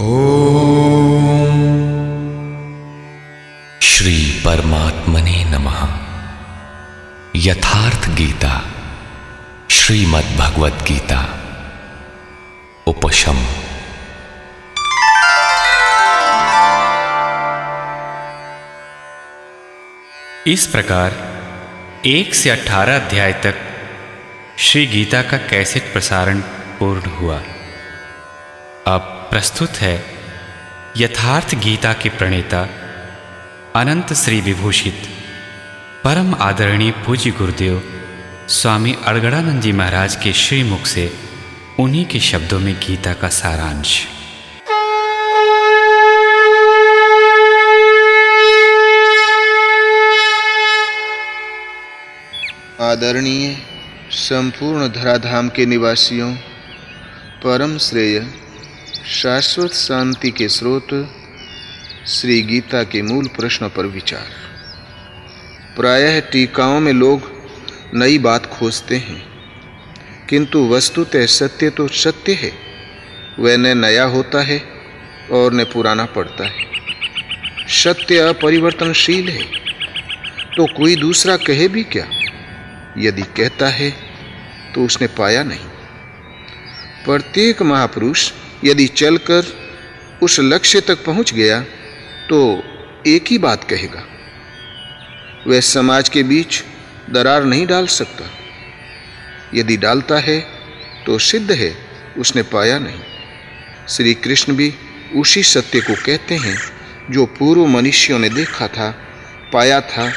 ओम श्री परमात्मने नमः। यथार्थ गीता श्रीमद् भगवत गीता उपशम। इस प्रकार एक से अठारह अध्याय तक श्री गीता का कैसेट प्रसारण पूर्ण हुआ। अब प्रस्तुत है यथार्थ गीता के प्रणेता अनंत श्री विभूषित परम आदरणीय पूज्य गुरुदेव स्वामी अड़गड़ानंद जी महाराज के श्रीमुख से उन्हीं के शब्दों में गीता का सारांश। आदरणीय, संपूर्ण धराधाम के निवासियों, परम श्रेय शाश्वत शांति के स्रोत श्री गीता के मूल प्रश्न पर विचार। प्रायः टीकाओं में लोग नई बात खोजते हैं, किंतु वस्तुतः सत्य तो सत्य है। वह न नया होता है और न पुराना पड़ता है। सत्य अपरिवर्तनशील है तो कोई दूसरा कहे भी क्या? यदि कहता है तो उसने पाया नहीं। प्रत्येक महापुरुष यदि चलकर उस लक्ष्य तक पहुँच गया तो एक ही बात कहेगा, वह समाज के बीच दरार नहीं डाल सकता। यदि डालता है तो सिद्ध है, उसने पाया नहीं। श्री कृष्ण भी उसी सत्य को कहते हैं, जो पूर्व मनुष्यों ने देखा था, पाया था,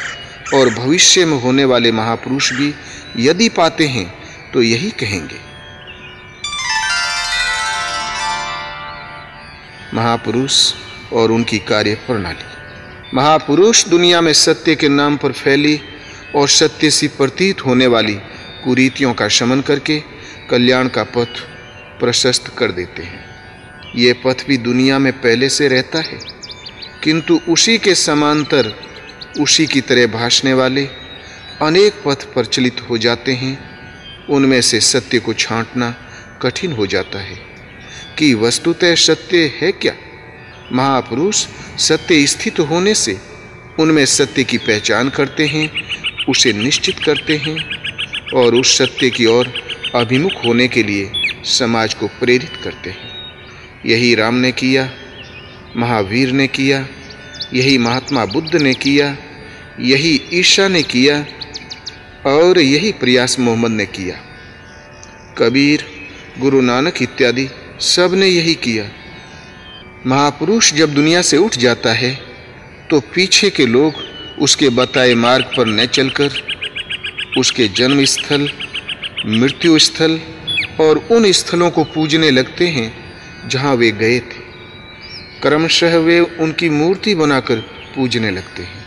और भविष्य में होने वाले महापुरुष भी यदि पाते हैं तो यही कहेंगे। महापुरुष और उनकी कार्य प्रणाली। महापुरुष दुनिया में सत्य के नाम पर फैली और सत्य सी प्रतीत होने वाली कुरीतियों का शमन करके कल्याण का पथ प्रशस्त कर देते हैं। ये पथ भी दुनिया में पहले से रहता है, किंतु उसी के समांतर, उसी की तरह भाषने वाले अनेक पथ प्रचलित हो जाते हैं। उनमें से सत्य को छांटना कठिन हो जाता है। कि वस्तुतः सत्य है क्या? महापुरुष सत्य स्थित होने से उनमें सत्य की पहचान करते हैं, उसे निश्चित करते हैं और उस सत्य की ओर अभिमुख होने के लिए समाज को प्रेरित करते हैं। यही राम ने किया, महावीर ने किया, यही महात्मा बुद्ध ने किया, यही ईशा ने किया और यही प्रयास मोहम्मद ने किया। कबीर, गुरु नानक इत्यादि सबने यही किया। महापुरुष जब दुनिया से उठ जाता है तो पीछे के लोग उसके बताए मार्ग पर न चलकर, उसके जन्म स्थल मृत्यु स्थल और उन स्थलों को पूजने लगते हैं, जहाँ वे गए थे। क्रमशः वे उनकी मूर्ति बनाकर पूजने लगते हैं।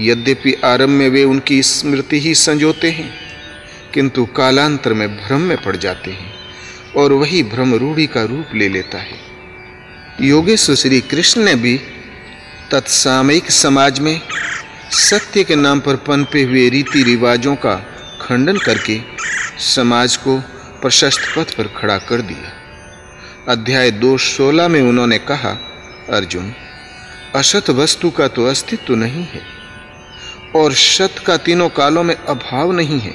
यद्यपि आरंभ में वे उनकी स्मृति ही संजोते हैं, किंतु कालांतर में भ्रम में पड़ जाते हैं। और वही भ्रम रूढ़ी का रूप ले लेता है। योगेश्वर श्री कृष्ण ने भी तत्सामयिक समाज में सत्य के नाम पर पनपे हुए रीति रिवाजों का खंडन करके समाज को प्रशस्त पथ पर खड़ा कर दिया। अध्याय दो सोलह में उन्होंने कहा, अर्जुन, असत वस्तु का तो अस्तित्व नहीं है और सत का तीनों कालों में अभाव नहीं है।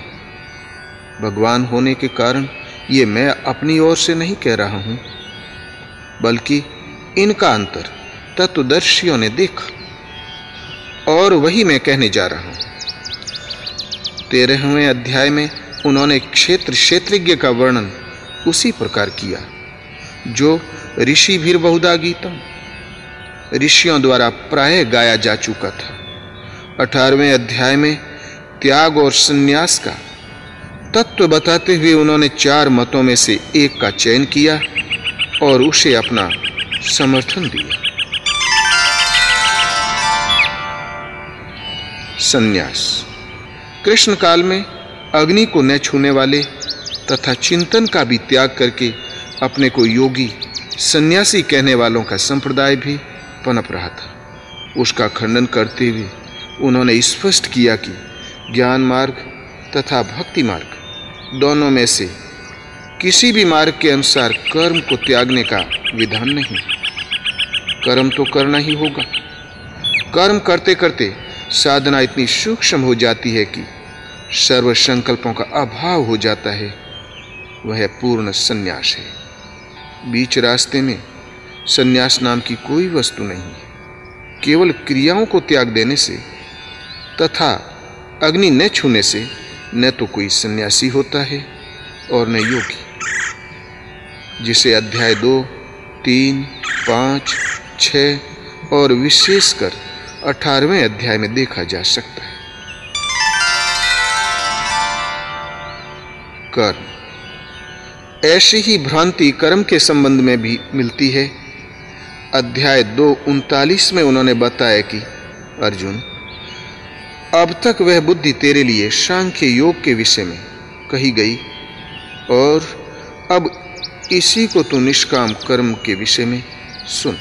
भगवान होने के कारण ये मैं अपनी ओर से नहीं कह रहा हूँ, बल्कि इनका अंतर तत्वदर्शियों ने देखा, और वही मैं कहने जा रहा हूँ। तेरहवें अध्याय में उन्होंने क्षेत्र क्षेत्रज्ञ का वर्णन उसी प्रकार किया, जो ऋषि भीर बहुधा गीतम ऋषियों द्वारा प्राय गाया जा चुका था। अठारहवें अध्याय में त्याग और संन्यास का तत्व बताते हुए उन्होंने चार मतों में से एक का चयन किया और उसे अपना समर्थन दिया। संन्यास। कृष्ण काल में अग्नि को न छूने वाले तथा चिंतन का भी त्याग करके अपने को योगी, सन्यासी कहने वालों का संप्रदाय भी पनप रहा था। उसका खंडन करते हुए उन्होंने स्पष्ट किया कि ज्ञान मार्ग तथा भक्ति मार्ग दोनों में से किसी भी मार्ग के अनुसार कर्म को त्यागने का विधान नहीं। कर्म तो करना ही होगा। कर्म करते करते साधना इतनी सूक्ष्म हो जाती है कि सर्व संकल्पों का अभाव हो जाता है। वह पूर्ण संन्यास है। बीच रास्ते में संन्यास नाम की कोई वस्तु नहीं। केवल क्रियाओं को त्याग देने से तथा अग्नि न छूने से न तो कोई सन्यासी होता है और न योगी। जिसे अध्याय दो, तीन, पाँच छ और विशेषकर अठारहवें अध्याय में देखा जा सकता है। कर्म। ऐसी ही भ्रांति कर्म के संबंध में भी मिलती है। अध्याय दो, उनतालीस में उन्होंने बताया कि अर्जुन अब तक वह बुद्धि तेरे लिए सांख्य योग के विषय में कही गई, और अब इसी को तू निष्काम कर्म के विषय में सुन।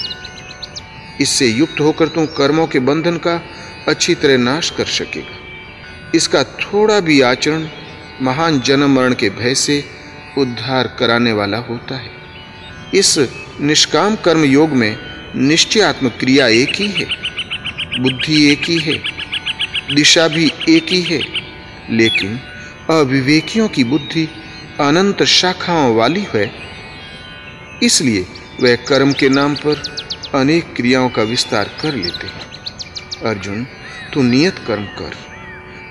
इससे युक्त होकर तू कर्मों के बंधन का अच्छी तरह नाश कर सकेगा। इसका थोड़ा भी आचरण महान जन्म मरण के भय से उद्धार कराने वाला होता है। इस निष्काम कर्म योग में निश्चयात्मक क्रिया एक ही है, बुद्धि एक ही है दिशा भी एक ही है, लेकिन अविवेकियों की बुद्धि अनंत शाखाओं वाली है। इसलिए वह कर्म के नाम पर अनेक क्रियाओं का विस्तार कर लेते हैं। अर्जुन, तू नियत कर्म कर,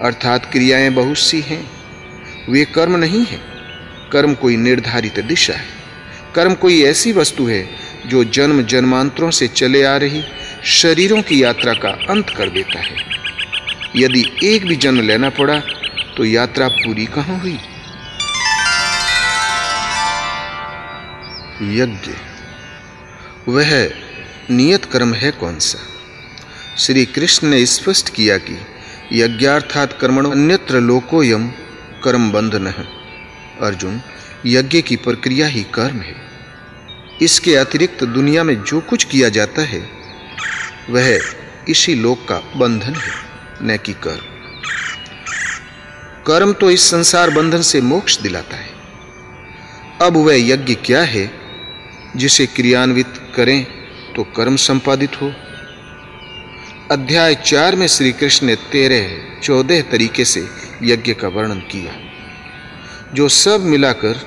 अर्थात क्रियाएँ बहुत सी हैं। वे कर्म नहीं है। कर्म कोई निर्धारित दिशा है। कर्म कोई ऐसी वस्तु है जो जन्म जन्मांतरों से चले आ रही शरीरों की यात्रा का अंत कर देता है। यदि एक भी जन्म लेना पड़ा तो यात्रा पूरी कहाँ हुई? यज्ञ। वह नियत कर्म है कौन सा? श्री कृष्ण ने स्पष्ट किया कि यज्ञार्थात कर्मण अन्यत्र लोकोयम कर्म बंधन है अर्जुन, यज्ञ की प्रक्रिया ही कर्म है। इसके अतिरिक्त दुनिया में जो कुछ किया जाता है, वह इसी लोक का बंधन है। न कि कर्म। कर्म तो इस संसार बंधन से मोक्ष दिलाता है। अब वह यज्ञ क्या है, जिसे क्रियान्वित करें तो कर्म संपादित हो। अध्याय चार में श्री कृष्ण ने तेरह, चौदह तरीके से यज्ञ का वर्णन किया, जो सब मिलाकर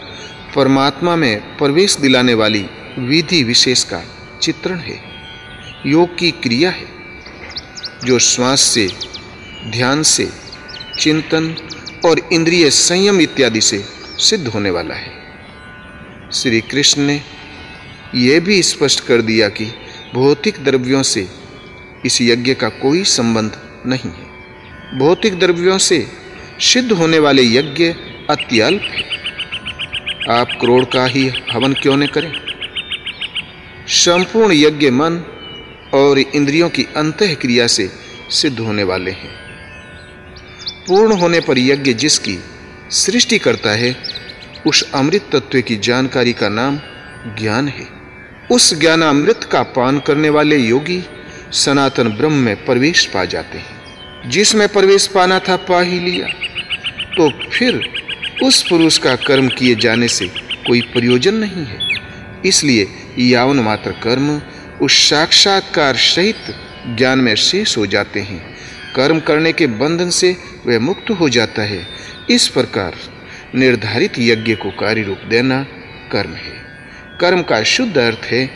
परमात्मा में प्रवेश दिलाने वाली विधि विशेष का चित्रण है। योग की क्रिया है, जो श्वास से ध्यान से, चिंतन और इंद्रिय संयम इत्यादि से सिद्ध होने वाला है। श्री कृष्ण ने यह भी स्पष्ट कर दिया कि भौतिक द्रव्यों से इस यज्ञ का कोई संबंध नहीं है। भौतिक द्रव्यों से सिद्ध होने वाले यज्ञ अत्यल्प आप करोड़ का ही हवन क्यों न करें? संपूर्ण यज्ञ मन और इंद्रियों की अंत क्रिया से सिद्ध होने वाले हैं। पूर्ण होने पर यज्ञ जिसकी सृष्टि करता है, उस अमृत तत्व की जानकारी का नाम ज्ञान है। उस ज्ञानामृत का पान करने वाले योगी सनातन ब्रह्म में प्रवेश पा जाते हैं। जिसमें प्रवेश पाना था पा ही लिया। तो फिर उस पुरुष का कर्म किए जाने से कोई प्रयोजन नहीं है। इसलिए यावन मात्र कर्म उस साक्षात्कार सहित ज्ञान में शेष हो जाते हैं। कर्म करने के बंधन से वह मुक्त हो जाता है। इस प्रकार निर्धारित यज्ञ को कार्य रूप देना कर्म है। कर्म का शुद्ध अर्थ है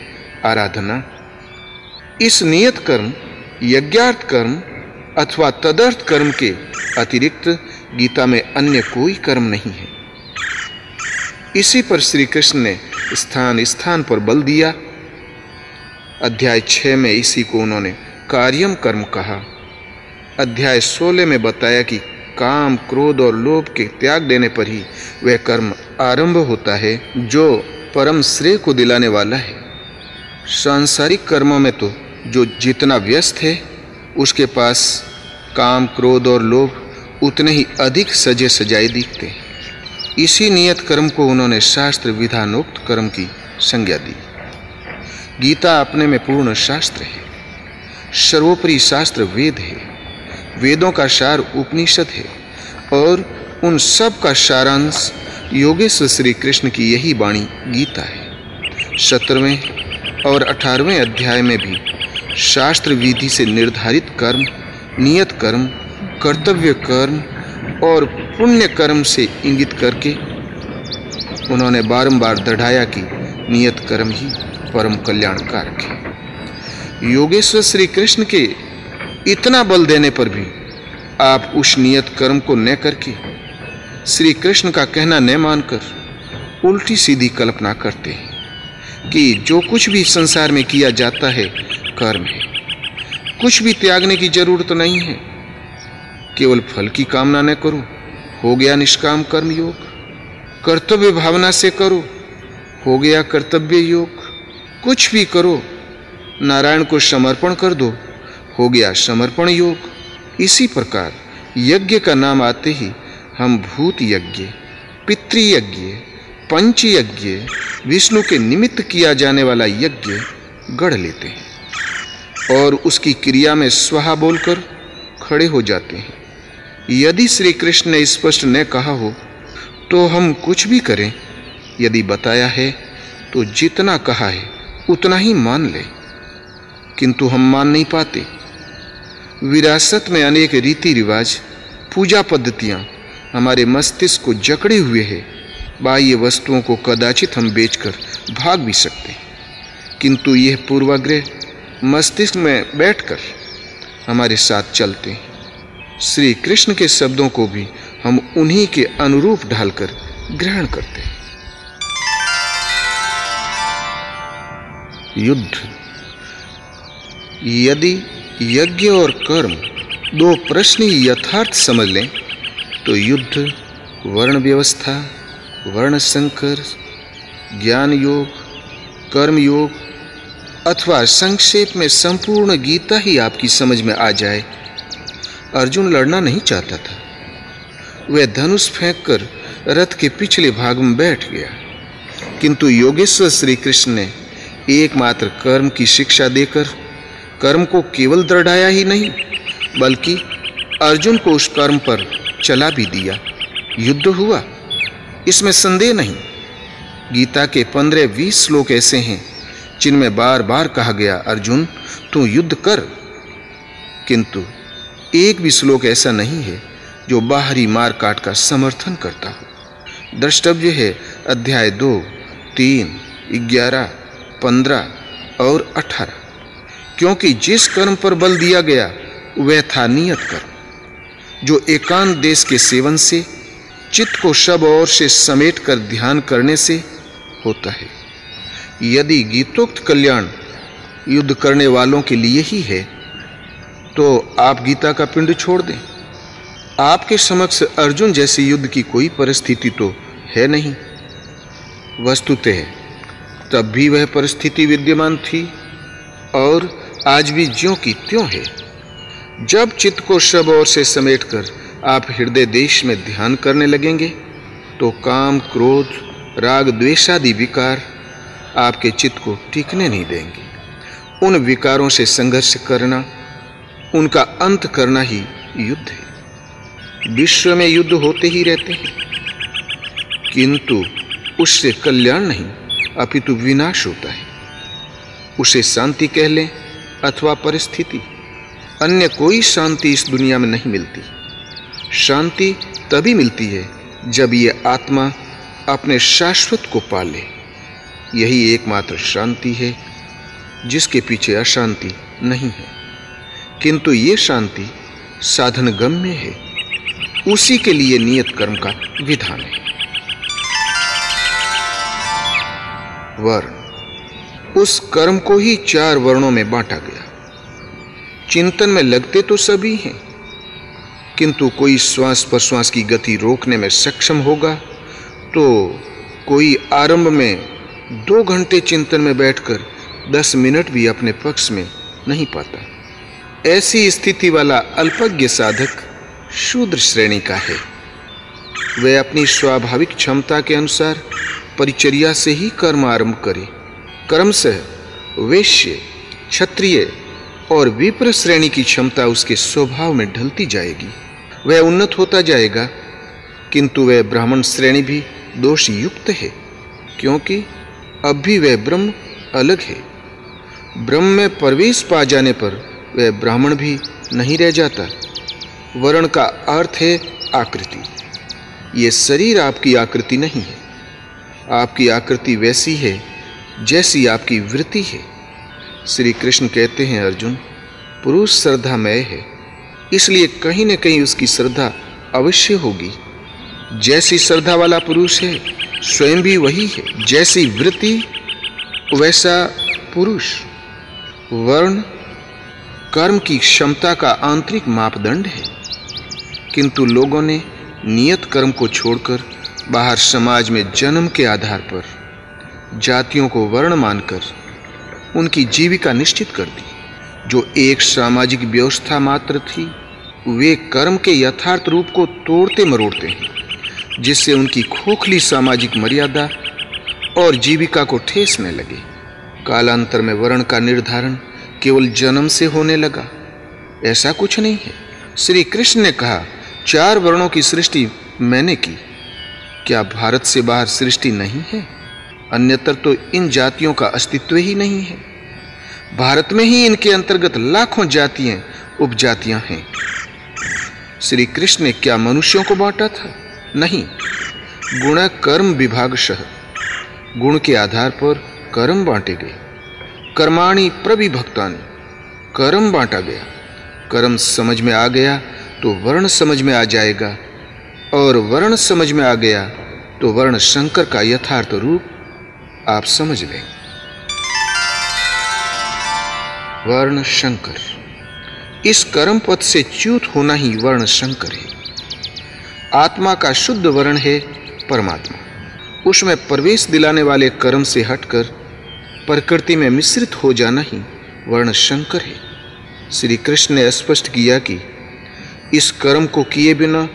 आराधना। इस नियत कर्म, यज्ञार्थ कर्म अथवा तदर्थ कर्म के अतिरिक्त गीता में अन्य कोई कर्म नहीं है। इसी पर श्री कृष्ण ने स्थान स्थान पर बल दिया। अध्याय छह में इसी को उन्होंने कार्यम कर्म कहा। अध्याय सोलह में बताया कि काम, क्रोध और लोभ के त्याग देने पर ही वह कर्म आरंभ होता है, जो परम श्रेय को दिलाने वाला है। सांसारिक कर्मों में तो जो जितना व्यस्त है, उसके पास काम, क्रोध और लोभ उतने ही अधिक सजे सजाए दिखते हैं। इसी नियत कर्म को उन्होंने शास्त्र विधानोक्त कर्म की संज्ञा दी। गीता अपने में पूर्ण शास्त्र है। सर्वोपरि शास्त्र वेद है। वेदों का सार उपनिषद है और उन सब का सारांश योगेश्वर श्री कृष्ण की यही वाणी गीता है। सत्रहवें और अठारहवें अध्याय में भी शास्त्र विधि से निर्धारित कर्म, नियत कर्म, कर्तव्य कर्म और पुण्य कर्म से इंगित करके उन्होंने बारंबार दढ़ाया कि नियत कर्म ही परम कल्याणकारक है। योगेश्वर श्री कृष्ण के इतना बल देने पर भी आप उस नियत कर्म को न करके श्री कृष्ण का कहना न मानकर उल्टी सीधी कल्पना करते हैं कि जो कुछ भी संसार में किया जाता है, कर्म है। कुछ भी त्यागने की ज़रूरत नहीं है। केवल फल की कामना न करो। हो गया निष्काम कर्म योग। कर्तव्य भावना से करो। हो गया कर्तव्य योग। कुछ भी करो। नारायण को समर्पण कर दो। हो गया समर्पण योग। इसी प्रकार यज्ञ का नाम आते ही हम भूत यज्ञ पितृयज्ञ पंच यज्ञ, विष्णु के निमित्त किया जाने वाला यज्ञ गढ़ लेते हैं और उसकी क्रिया में स्वाहा बोलकर खड़े हो जाते हैं। यदि श्री कृष्ण ने स्पष्ट न कहा हो तो हम कुछ भी करें। यदि बताया है तो जितना कहा है, उतना ही मान ले। किंतु हम मान नहीं पाते। विरासत में अनेक रीति रिवाज, पूजा पद्धतियाँ हमारे मस्तिष्क को जकड़े हुए हैं। बाह्य वस्तुओं को कदाचित हम बेचकर भाग भी सकते हैं। किंतु यह पूर्वाग्रह मस्तिष्क में बैठकर हमारे साथ चलते हैं। श्री कृष्ण के शब्दों को भी हम उन्हीं के अनुरूप ढालकर ग्रहण करते हैं। युद्ध। यदि यज्ञ और कर्म दो प्रश्न यथार्थ समझ लें तो युद्ध, वर्ण व्यवस्था, वर्ण संकर, ज्ञान योग, कर्म योग, अथवा संक्षेप में संपूर्ण गीता ही आपकी समझ में आ जाए। अर्जुन लड़ना नहीं चाहता था। वह धनुष फेंककर रथ के पिछले भाग में बैठ गया। किंतु योगेश्वर श्री कृष्ण ने एकमात्र कर्म की शिक्षा देकर कर्म को केवल दृढ़ाया ही नहीं, बल्कि अर्जुन को उस कर्म पर चला भी दिया। युद्ध हुआ। इसमें संदेह नहीं। गीता के पंद्रह बीस श्लोक ऐसे हैं, जिनमें बार बार कहा गया, अर्जुन, तू युद्ध कर। किंतु एक भी श्लोक ऐसा नहीं है, जो बाहरी मार काट का समर्थन करता हो। द्रष्टव्य है अध्याय दो, तीन, ग्यारह, पंद्रह और अठारह। क्योंकि जिस कर्म पर बल दिया गया, वह था नियत कर्म। जो एकांत देश के सेवन से, चित्त को शब और से समेट कर ध्यान करने से होता है। यदि गीतोक्त कल्याण युद्ध करने वालों के लिए ही है तो आप गीता का पिंड छोड़ दें। आपके समक्ष अर्जुन जैसे युद्ध की कोई परिस्थिति तो है नहीं। वस्तुतः, तब भी वह परिस्थिति विद्यमान थी और आज भी ज्यों की त्यों है। जब चित्त को शब और से समेटकर आप हृदय देश में ध्यान करने लगेंगे तो काम, क्रोध, राग द्वेषादि विकार आपके चित्त को टिकने नहीं देंगे। उन विकारों से संघर्ष करना, उनका अंत करना ही युद्ध है। विश्व में युद्ध होते ही रहते हैं। किंतु उससे कल्याण नहीं, अपितु विनाश होता है। उसे शांति कह लें अथवा परिस्थिति। अन्य कोई शांति इस दुनिया में नहीं मिलती। शांति तभी मिलती है जब ये आत्मा अपने शाश्वत को पाले। यही एकमात्र शांति है, जिसके पीछे अशांति नहीं है। किंतु ये शांति साधन गम्य है। उसी के लिए नियत कर्म का विधान है। वर्ण। उस कर्म को ही चार वर्णों में बांटा गया। चिंतन में लगते तो सभी हैं, किंतु कोई श्वास प्रश्वास की गति रोकने में सक्षम होगा तो कोई आरंभ में दो घंटे चिंतन में बैठकर दस मिनट भी अपने पक्ष में नहीं पाता। ऐसी स्थिति वाला अल्पज्ञ साधक शूद्र श्रेणी का है। वह अपनी स्वाभाविक क्षमता के अनुसार परिचर्या से ही कर्म आरंभ करे। क्रमशः वैश्य, क्षत्रिय और विप्र श्रेणी की क्षमता उसके स्वभाव में ढलती जाएगी। वह उन्नत होता जाएगा, किंतु वह ब्राह्मण श्रेणी भी दोष युक्त है, क्योंकि अब भी वह ब्रह्म अलग है। ब्रह्म में प्रवेश पा जाने पर वह ब्राह्मण भी नहीं रह जाता। वर्ण का अर्थ है आकृति। ये शरीर आपकी आकृति नहीं है। आपकी आकृति वैसी है जैसी आपकी वृत्ति है। श्री कृष्ण कहते हैं, अर्जुन, पुरुष श्रद्धामय है, इसलिए कहीं न कहीं उसकी श्रद्धा अवश्य होगी। जैसी श्रद्धा वाला पुरुष है, स्वयं भी वही है, जैसी वृत्ति, वैसा पुरुष। वर्ण, कर्म की क्षमता का आंतरिक मापदंड है। किंतु लोगों ने नियत कर्म को छोड़कर बाहर समाज में जन्म के आधार पर जातियों को वर्ण मानकर उनकी जीविका निश्चित कर दी। जो एक सामाजिक व्यवस्था मात्र थी, वे कर्म के यथार्थ रूप को तोड़ते मरोड़ते हैं, जिससे उनकी खोखली सामाजिक मर्यादा और जीविका को ठेसने लगे। कालांतर में वर्ण का निर्धारण केवल जन्म से होने लगा। ऐसा कुछ नहीं है। श्री कृष्ण ने कहा, चार वर्णों की सृष्टि मैंने की। क्या भारत से बाहर सृष्टि नहीं है? अन्यतर तो इन जातियों का अस्तित्व ही नहीं है। भारत में ही इनके अंतर्गत लाखों जातियाँ, उपजातियाँ हैं। श्री कृष्ण ने क्या मनुष्यों को बांटा था? नहीं। गुण कर्म विभाग शह गुण के आधार पर कर्म बांटे गए। कर्माणी कर्माणि प्रविभक्तानि, कर्म बांटा गया। कर्म समझ में आ गया तो वर्ण समझ में आ जाएगा। और वर्ण समझ में आ गया तो वर्ण शंकर का यथार्थ रूप आप समझ लें। वर्ण शंकर इस कर्म पथ से च्युत होना ही वर्ण शंकर है। आत्मा का शुद्ध वर्ण है परमात्मा। उसमें प्रवेश दिलाने वाले कर्म से हटकर प्रकृति में मिश्रित हो जाना ही वर्ण शंकर है। श्री कृष्ण ने स्पष्ट किया कि इस कर्म को किए बिना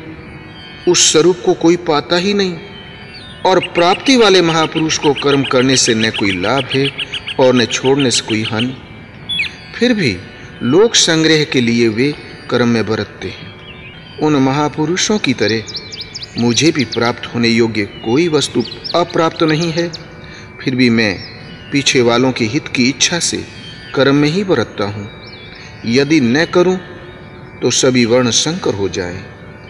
उस स्वरूप को कोई पाता ही नहीं। और प्राप्ति वाले महापुरुष को कर्म करने से न कोई लाभ है और न छोड़ने से कोई हानि। फिर भी लोक संग्रह के लिए वे कर्म में बरतते हैं। उन महापुरुषों की तरह मुझे भी प्राप्त होने योग्य कोई वस्तु अप्राप्त नहीं है। फिर भी मैं पीछे वालों के हित की इच्छा से कर्म में ही बरतता हूँ। यदि न करूँ तो सभी वर्ण संकर हो जाए।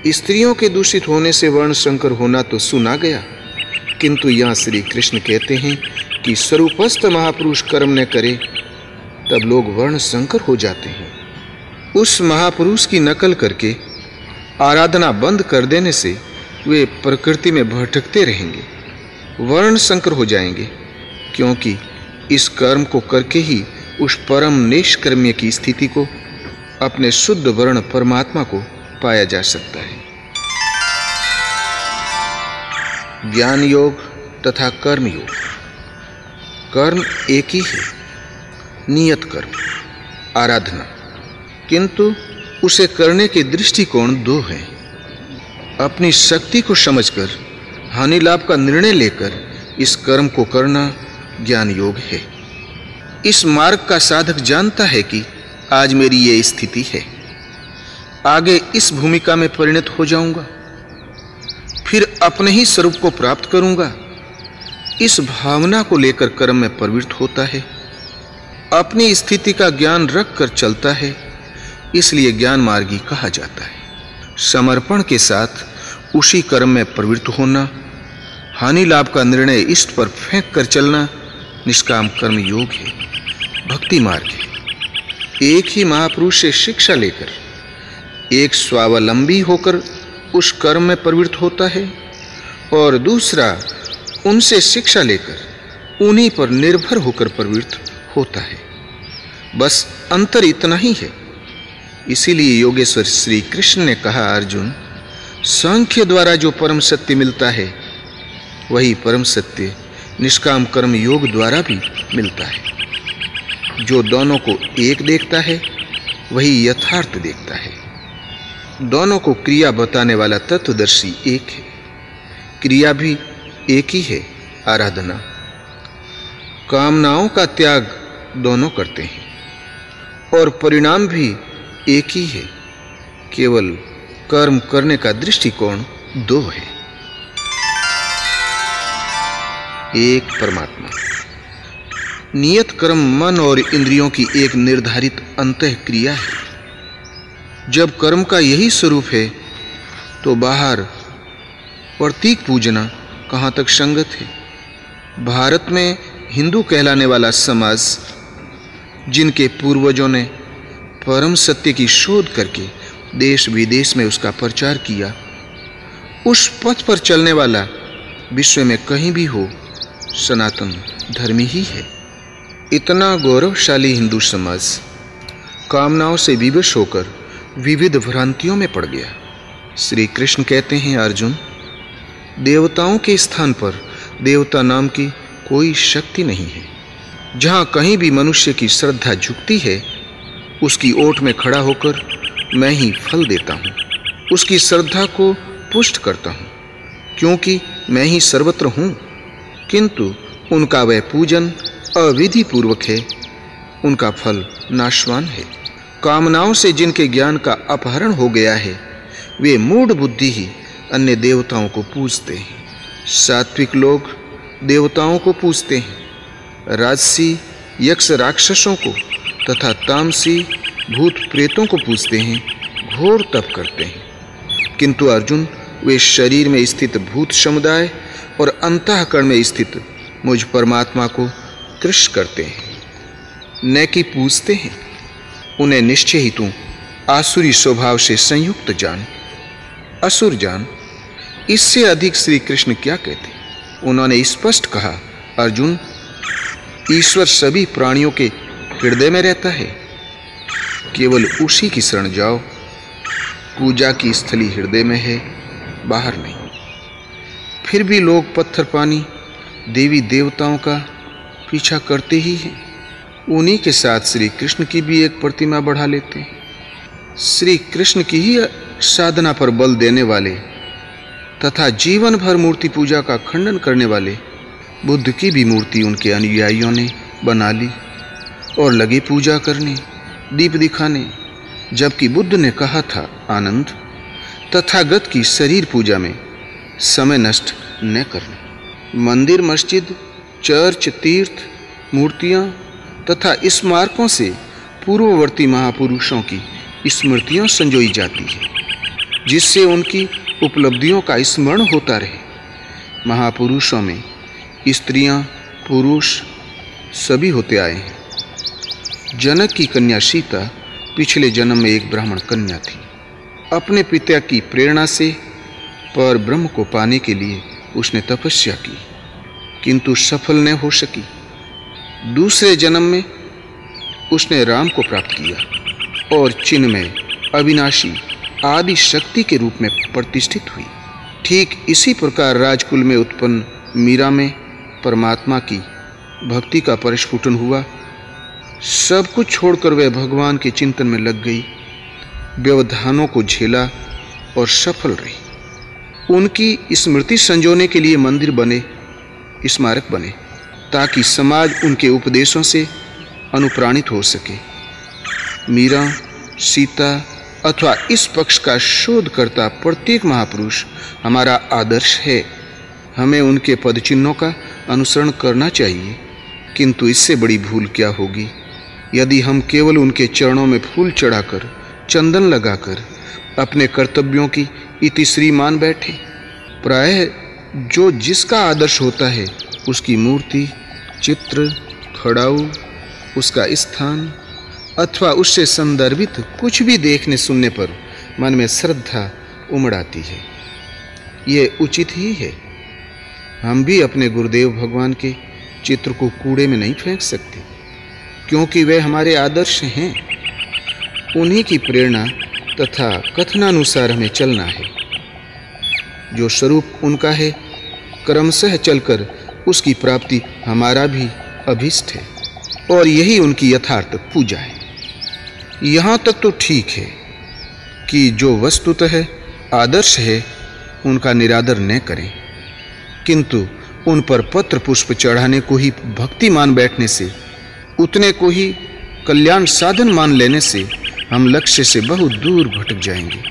स्त्रियों के दूषित होने से वर्ण संकर होना तो सुना गया। किंतु यहाँ श्री कृष्ण कहते हैं कि स्वरूपस्थ महापुरुष कर्म न करे, तब लोग वर्ण संकर हो जाते हैं। उस महापुरुष की नकल करके आराधना बंद कर देने से वे प्रकृति में भटकते रहेंगे वर्ण संकर हो जाएँगे, क्योंकि इस कर्म को करके ही उस परम निष्कर्म्य की स्थिति को, अपने शुद्ध वर्ण परमात्मा को पाया जा सकता है। ज्ञान योग तथा कर्म योग कर्म एक ही है, नियत कर्म, आराधना। किंतु उसे करने के दृष्टिकोण दो हैं। अपनी शक्ति को समझकर, हानि लाभ का निर्णय लेकर इस कर्म को करना ज्ञान योग है। इस मार्ग का साधक जानता है कि आज मेरी ये स्थिति है। आगे इस भूमिका में परिणत हो जाऊँगा। अपने ही स्वरूप को प्राप्त करूँगा। इस भावना को लेकर कर्म में प्रवृत्त होता है। अपनी स्थिति का ज्ञान रख कर चलता है, इसलिए ज्ञान मार्गी कहा जाता है। समर्पण के साथ उसी कर्म में प्रवृत्त होना, हानि लाभ का निर्णय इष्ट पर फेंक कर चलना निष्काम कर्म योग है, भक्ति मार्ग है। एक ही महापुरुष से शिक्षा लेकर, एक स्वावलंबी होकर उस कर्म में प्रवृत्त होता है। और दूसरा उनसे शिक्षा लेकर उन्हीं पर निर्भर होकर प्रवृत्त होता है। बस अंतर इतना ही है। इसीलिए योगेश्वर श्री कृष्ण ने कहा, अर्जुन, सांख्य द्वारा जो परम सत्य मिलता है, वही परम सत्य निष्काम कर्म योग द्वारा भी मिलता है। जो दोनों को एक देखता है, वही यथार्थ देखता है। दोनों को क्रिया बताने वाला तत्वदर्शी एक है। क्रिया भी एक ही है, आराधना। कामनाओं का त्याग दोनों करते हैं, और परिणाम भी एक ही है। केवल कर्म करने का दृष्टिकोण दो है। एक परमात्मा। नियत कर्म मन और इंद्रियों की एक निर्धारित अंत क्रिया है। जब कर्म का यही स्वरूप है तो बाहर प्रतीक पूजना कहाँ तक संगत है। भारत में हिंदू कहलाने वाला समाज, जिनके पूर्वजों ने परम सत्य की शोध करके देश विदेश में उसका प्रचार किया, उस पथ पर चलने वाला विश्व में कहीं भी हो, सनातन धर्मी ही है। इतना गौरवशाली हिंदू समाज कामनाओं से विवश होकर विविध भ्रांतियों में पड़ गया। श्री कृष्ण कहते हैं, अर्जुन देवताओं के स्थान पर देवता नाम की कोई शक्ति नहीं है। जहाँ कहीं भी मनुष्य की श्रद्धा झुकती है, उसकी ओट में खड़ा होकर मैं ही फल देता हूँ। उसकी श्रद्धा को पुष्ट करता हूँ, क्योंकि मैं ही सर्वत्र हूँ। किंतु उनका वह पूजन अविधि पूर्वक है, उनका फल नाशवान है। कामनाओं से जिनके ज्ञान का अपहरण हो गया है, वे मूढ़ बुद्धि ही अन्य देवताओं को पूजते हैं। सात्विक लोग देवताओं को पूजते हैं। राजसी, यक्ष राक्षसों को तथा तामसी, भूत प्रेतों को पूजते हैं, घोर तप करते हैं। किंतु अर्जुन, वे शरीर में स्थित भूत समुदाय और अंतःकरण में स्थित मुझ परमात्मा को कृष करते हैं। न कि पूजते हैं। उन्हें निश्चय ही तू आसुरी स्वभाव से संयुक्त जान। असुर जान, इससे अधिक श्री कृष्ण क्या कहते? उन्होंने स्पष्ट कहा, अर्जुन, ईश्वर सभी प्राणियों के हृदय में रहता है। केवल उसी की शरण जाओ। पूजा की स्थली हृदय में है, बाहर नहीं। फिर भी लोग पत्थर पानी, देवी देवताओं का पीछा करते ही हैं। उन्हीं के साथ श्री कृष्ण की भी एक प्रतिमा बढ़ा लेते हैं। श्री कृष्ण की ही साधना पर बल देने वाले तथा जीवन भर मूर्ति पूजा का खंडन करने वाले बुद्ध की भी मूर्ति उनके अनुयायियों ने बना ली और लगे पूजा करने, दीप दिखाने, जबकि बुद्ध ने कहा था, आनंद, तथागत की शरीर पूजा में समय नष्ट न करना। मंदिर, मस्जिद, चर्च, तीर्थ, मूर्तियाँ तथा स्मारकों से पूर्ववर्ती महापुरुषों की स्मृतियाँ संजोई जाती है। जिससे उनकी उपलब्धियों का स्मरण होता रहे। महापुरुषों में स्त्रियाँ, पुरुष सभी होते आए हैं। जनक की कन्या सीता पिछले जन्म में एक ब्राह्मण कन्या थी। अपने पिता की प्रेरणा से पर ब्रह्म को पाने के लिए उसने तपस्या की, किंतु सफल न हो सकी। दूसरे जन्म में उसने राम को प्राप्त किया और चिन्ह में अविनाशी आदि शक्ति के रूप में प्रतिष्ठित हुई। ठीक इसी प्रकार राजकुल में उत्पन्न मीरा में परमात्मा की भक्ति का परिस्फुटन हुआ। सब कुछ छोड़कर वह भगवान के चिंतन में लग गई। व्यवधानों को झेला और सफल रही। उनकी स्मृति संजोने के लिए मंदिर बने, स्मारक बने, ताकि समाज उनके उपदेशों से अनुप्राणित हो सके। मीरा, सीता अथवा इस पक्ष का शोध करता प्रत्येक महापुरुष हमारा आदर्श है। हमें उनके पद चिन्हों का अनुसरण करना चाहिए। किंतु इससे बड़ी भूल क्या होगी? यदि हम केवल उनके चरणों में फूल चढ़ाकर, चंदन लगाकर, अपने कर्तव्यों की इतिश्री मान बैठे, प्राय जो जिसका आदर्श होता है, उसकी मूर्ति, चित्र, खड़ाऊ, उसका स्थान अथवा उससे संदर्भित कुछ भी देखने सुनने पर मन में श्रद्धा उमड़ आती है। ये उचित ही है। हम भी अपने गुरुदेव भगवान के चित्र को कूड़े में नहीं फेंक सकते, क्योंकि वे हमारे आदर्श हैं। उन्हीं की प्रेरणा तथा कथनानुसार हमें चलना है। जो स्वरूप उनका है, क्रमशः चलकर उसकी प्राप्ति हमारा भी अभिष्ट है और यही उनकी यथार्थ पूजा है। यहाँ तक तो ठीक है कि जो वस्तुतः है, आदर्श है, उनका निरादर न करें। किंतु उन पर पत्र पुष्प चढ़ाने को ही भक्ति मान बैठने से, उतने को ही कल्याण साधन मान लेने से हम लक्ष्य से बहुत दूर भटक जाएँगे।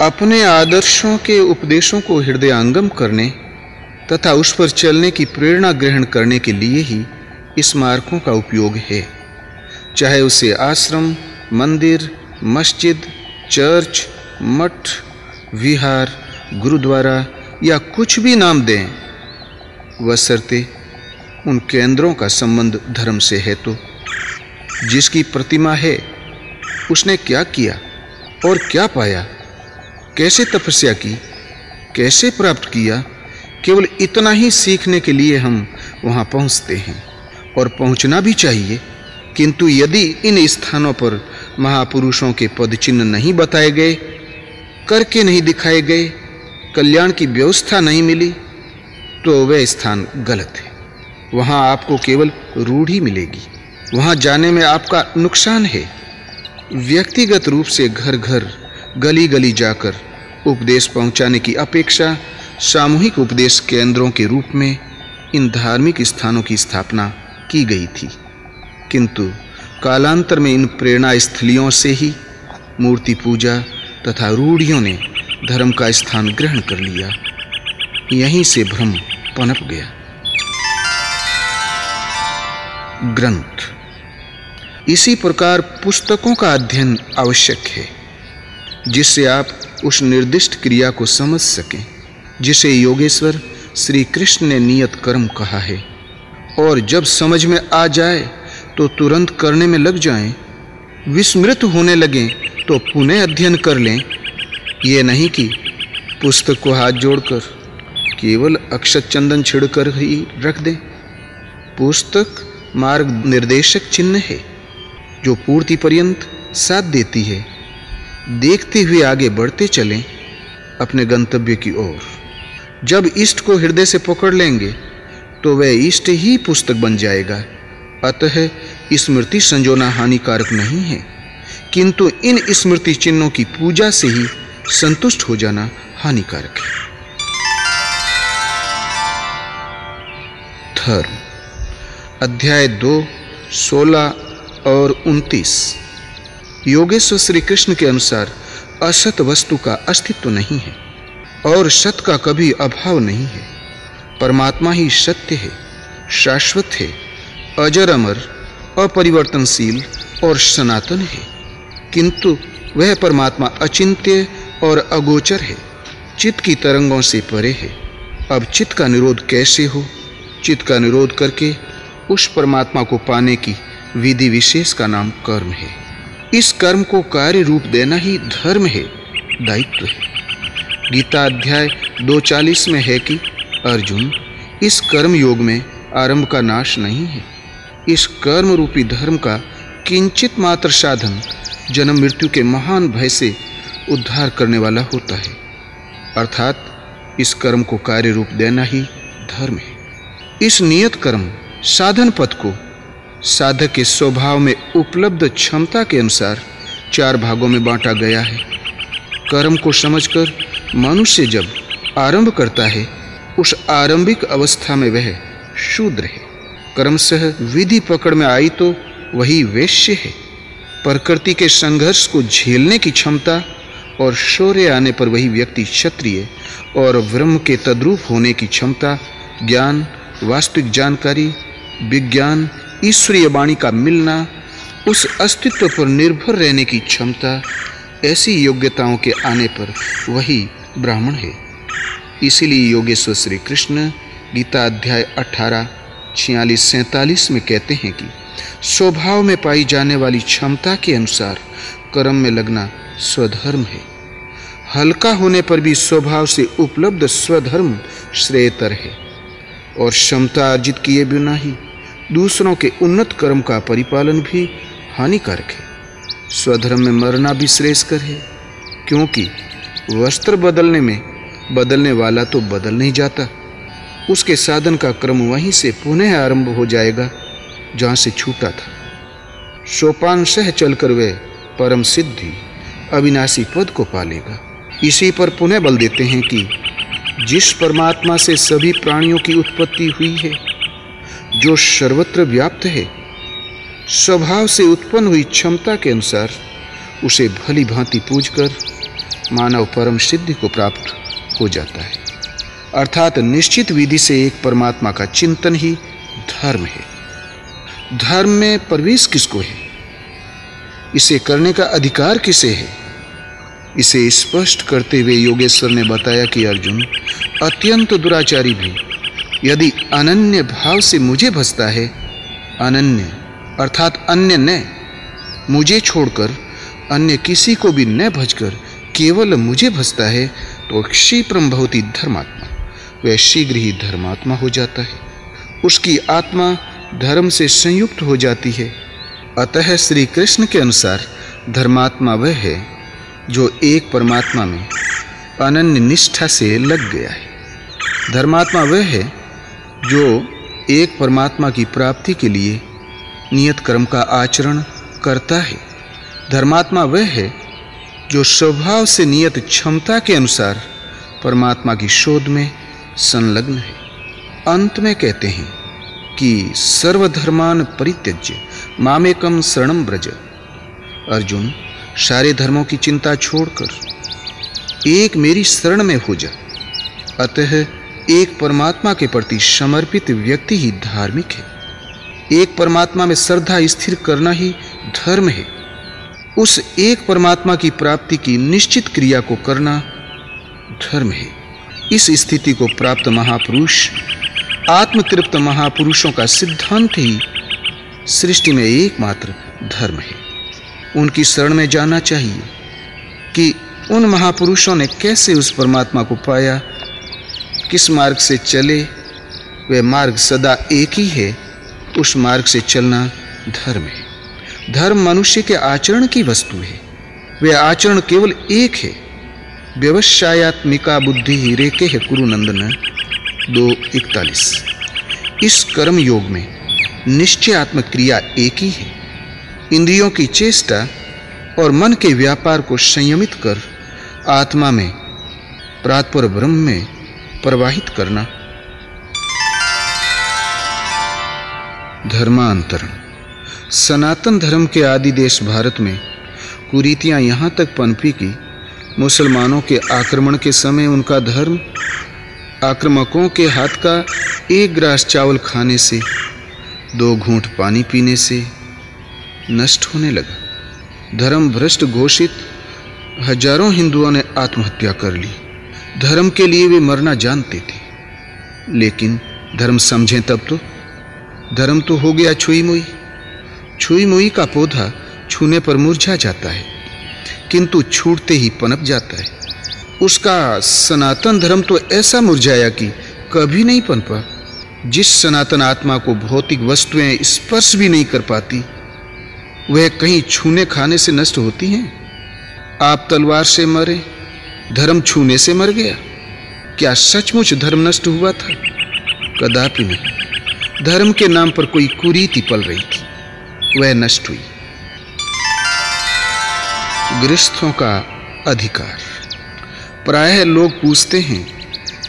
अपने आदर्शों के उपदेशों को हृदयांगम करने तथा उस पर चलने की प्रेरणा ग्रहण करने के लिए ही स्मारकों का उपयोग है। चाहे उसे आश्रम मंदिर, मस्जिद, चर्च, मठ, विहार, गुरुद्वारा या कुछ भी नाम दें वसरते उन केंद्रों का संबंध धर्म से है तो। जिसकी प्रतिमा है, उसने क्या किया और क्या पाया, कैसे तपस्या की, कैसे प्राप्त किया, केवल इतना ही सीखने के लिए हम वहाँ पहुँचते हैं। और पहुँचना भी चाहिए, किंतु यदि इन स्थानों पर महापुरुषों के पद चिन्ह नहीं बताए गए, करके नहीं दिखाए गए, कल्याण की व्यवस्था नहीं मिली तो वह स्थान गलत है। वहाँ आपको केवल रूढ़ी मिलेगी। वहाँ जाने में आपका नुकसान है। व्यक्तिगत रूप से घर घर गली गली जाकर उपदेश पहुँचाने की अपेक्षा, सामूहिक उपदेश केंद्रों के रूप में इन धार्मिक स्थानों की स्थापना की गई थी। किंतु कालांतर में इन प्रेरणा स्थलियों से ही मूर्ति पूजा तथा रूढ़ियों ने धर्म का स्थान ग्रहण कर लिया। यहीं से भ्रम पनप गया। ग्रंथ। इसी प्रकार पुस्तकों का अध्ययन आवश्यक है, जिससे आप उस निर्दिष्ट क्रिया को समझ सकें, जिसे योगेश्वर श्री कृष्ण ने नियत कर्म कहा है। और जब समझ में आ जाए तो तुरंत करने में लग जाएँ, विस्मृत होने लगें तो पुनः अध्ययन कर लें। ये नहीं कि पुस्तक को हाथ जोड़कर केवल अक्षत चंदन छिड़कर ही रख दें। पुस्तक मार्ग निर्देशक चिन्ह है जो पूर्ति पर्यंत साथ देती है। देखते हुए आगे बढ़ते चलें अपने गंतव्य की ओर। जब इष्ट को हृदय से पकड़ लेंगे तो वह इष्ट ही पुस्तक बन जाएगा। अतः स्मृति संजोना हानिकारक नहीं है। किंतु इन स्मृति चिन्हों की पूजा से ही संतुष्ट हो जाना हानिकारक है। धर्म, अध्याय दो, सोलह और उनतीस। योगेश्वर श्री कृष्ण के अनुसार असत वस्तु का अस्तित्व नहीं है और सत का कभी अभाव नहीं है। परमात्मा ही सत्य है, शाश्वत है अजर अमर, अपरिवर्तनशील और सनातन है। किंतु वह परमात्मा अचिंत्य और अगोचर है। चित्त की तरंगों से परे है। अब चित्त का निरोध कैसे हो? चित्त का निरोध करके उस परमात्मा को पाने की विधि विशेष का नाम कर्म है। इस कर्म को कार्य रूप देना ही धर्म है, दायित्व है। गीता अध्याय 240 में है कि, अर्जुन, इस कर्म योग में आरंभ का नाश नहीं है। इस कर्म रूपी धर्म का किंचित मात्र साधन जन्म मृत्यु के महान भय से उद्धार करने वाला होता है। अर्थात इस कर्म को कार्य रूप देना ही धर्म है। इस नियत कर्म, साधन पथ को साधक के स्वभाव में उपलब्ध क्षमता के अनुसार चार भागों में बांटा गया है। कर्म को समझकर मनुष्य जब आरंभ करता है, उस आरंभिक अवस्था में वह शूद्र है। क्रमशः विधि पकड़ में आई तो वही वैश्य है। प्रकृति के संघर्ष को झेलने की क्षमता और शौर्य आने पर वही व्यक्ति क्षत्रिय और ब्रह्म के तद्रूप होने की क्षमता, ज्ञान, वास्तविक जानकारी, विज्ञान, ईश्वरीय वाणी का मिलना, उस अस्तित्व पर निर्भर रहने की क्षमता, ऐसी योग्यताओं के आने पर वही ब्राह्मण है। इसीलिए योगेश्वर श्री कृष्ण गीता अध्याय 18 छियालीस सैतालीस में कहते हैं कि स्वभाव में पाई जाने वाली क्षमता के अनुसार कर्म में लगना स्वधर्म है। हल्का होने पर भी स्वभाव से उपलब्ध स्वधर्म श्रेयतर है और क्षमता अर्जित किए बिना ही दूसरों के उन्नत कर्म का परिपालन भी हानिकारक है। स्वधर्म में मरना भी श्रेयस्कर है, क्योंकि वस्त्र बदलने में बदलने वाला तो बदल नहीं जाता। उसके साधन का क्रम वहीं से पुनः आरंभ हो जाएगा, जहाँ से छूटा था। सोपान सह चलकर वह परम सिद्धि, अविनाशी पद को पालेगा इसी पर पुनः बल देते हैं कि जिस परमात्मा से सभी प्राणियों की उत्पत्ति हुई है, जो सर्वत्र व्याप्त है, स्वभाव से उत्पन्न हुई क्षमता के अनुसार उसे भली भांति पूजकर मानव परम सिद्धि को प्राप्त हो जाता है। अर्थात निश्चित विधि से एक परमात्मा का चिंतन ही धर्म है। धर्म में प्रवेश किसको है? इसे करने का अधिकार किसे है? इसे स्पष्ट करते हुए योगेश्वर ने बताया कि अर्जुन अत्यंत दुराचारी भी, यदि अनन्य भाव से मुझे भजता है, अनन्य अर्थात अन्य न, मुझे छोड़कर अन्य किसी को भी न भजकर केवल मुझे भजता है तो क्षिप्रम भवती धर्मात्मा। वह शीघ्र ही धर्मात्मा हो जाता है। उसकी आत्मा धर्म से संयुक्त हो जाती है। अतः श्री कृष्ण के अनुसार धर्मात्मा वह है जो एक परमात्मा में अनन्य निष्ठा से लग गया है। धर्मात्मा वह है जो एक परमात्मा की प्राप्ति के लिए नियत कर्म का आचरण करता है। धर्मात्मा वह है जो स्वभाव से नियत क्षमता के अनुसार परमात्मा की शोध में संलग्न है। अंत में कहते हैं कि सर्वधर्मान परित्यज्य मामेकम शरणम ब्रज अर्जुन, सारे धर्मों की चिंता छोड़कर, एक मेरी शरण में हो जा। अतः एक परमात्मा के प्रति समर्पित व्यक्ति ही धार्मिक है। एक परमात्मा में श्रद्धा स्थिर करना ही धर्म है। उस एक परमात्मा की प्राप्ति की निश्चित क्रिया को करना धर्म है। इस स्थिति को प्राप्त महापुरुष, आत्मतृप्त महापुरुषों का सिद्धांत ही सृष्टि में एकमात्र धर्म है। उनकी शरण में जाना चाहिए कि उन महापुरुषों ने कैसे उस परमात्मा को पाया, किस मार्ग से चले वह मार्ग सदा एक ही है, उस मार्ग से चलना धर्म है। धर्म मनुष्य के आचरण की वस्तु है। वह आचरण केवल एक है। व्यवसायत्मिका बुद्धि ही रेके है कुरुनंदन दो इकतालीस। इस कर्म योग में निश्चयात्मक क्रिया एक ही है। इंद्रियों की चेष्टा और मन के व्यापार को संयमित कर आत्मा में प्रातपर ब्रह्म में प्रवाहित करना। धर्मांतरण। सनातन धर्म के आदि देश भारत में कुरीतियाँ यहाँ तक पनपी की मुसलमानों के आक्रमण के समय उनका धर्म आक्रमकों के हाथ का एक ग्रास चावल खाने से, दो घूंट पानी पीने से नष्ट होने लगा। धर्म भ्रष्ट घोषित, हज़ारों हिंदुओं ने आत्महत्या कर ली। धर्म के लिए वे मरना जानते थे। लेकिन धर्म समझें तब तो। धर्म तो हो गया छुई मुई छुई मुई का पौधा छूने पर मुरझा जाता है। किंतु छूटते ही पनप जाता है। उसका सनातन धर्म तो ऐसा मुरझाया कि कभी नहीं पनपा। जिस सनातन आत्मा को भौतिक वस्तुएँ स्पर्श भी नहीं कर पाती, वह कहीं छूने खाने से नष्ट होती हैं? आप तलवार से मरे, धर्म छूने से मर गया। क्या सचमुच धर्म नष्ट हुआ था? कदापि नहीं। धर्म के नाम पर कोई कुरीति पल रही थी। वह नष्ट हुई। गृहस्थों का अधिकार। प्रायः लोग पूछते हैं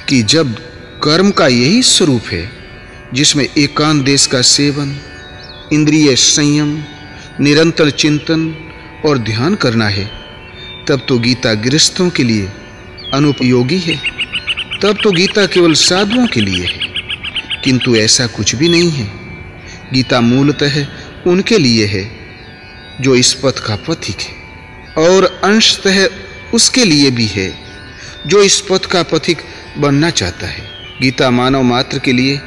कि जब कर्म का यही स्वरूप है, जिसमें एकांत देश का सेवन, इंद्रिय संयम, निरंतर चिंतन और ध्यान करना है, तब तो गीता गृहस्थों के लिए अनुपयोगी है। तब तो गीता केवल साधुओं के लिए है, किंतु ऐसा कुछ भी नहीं है। गीता मूलतः उनके लिए है, जो इस पथ का पथिक है। और अंशतः उसके लिए भी है, जो इस पथ का पथिक बनना चाहता है। गीता मानव मात्र के लिए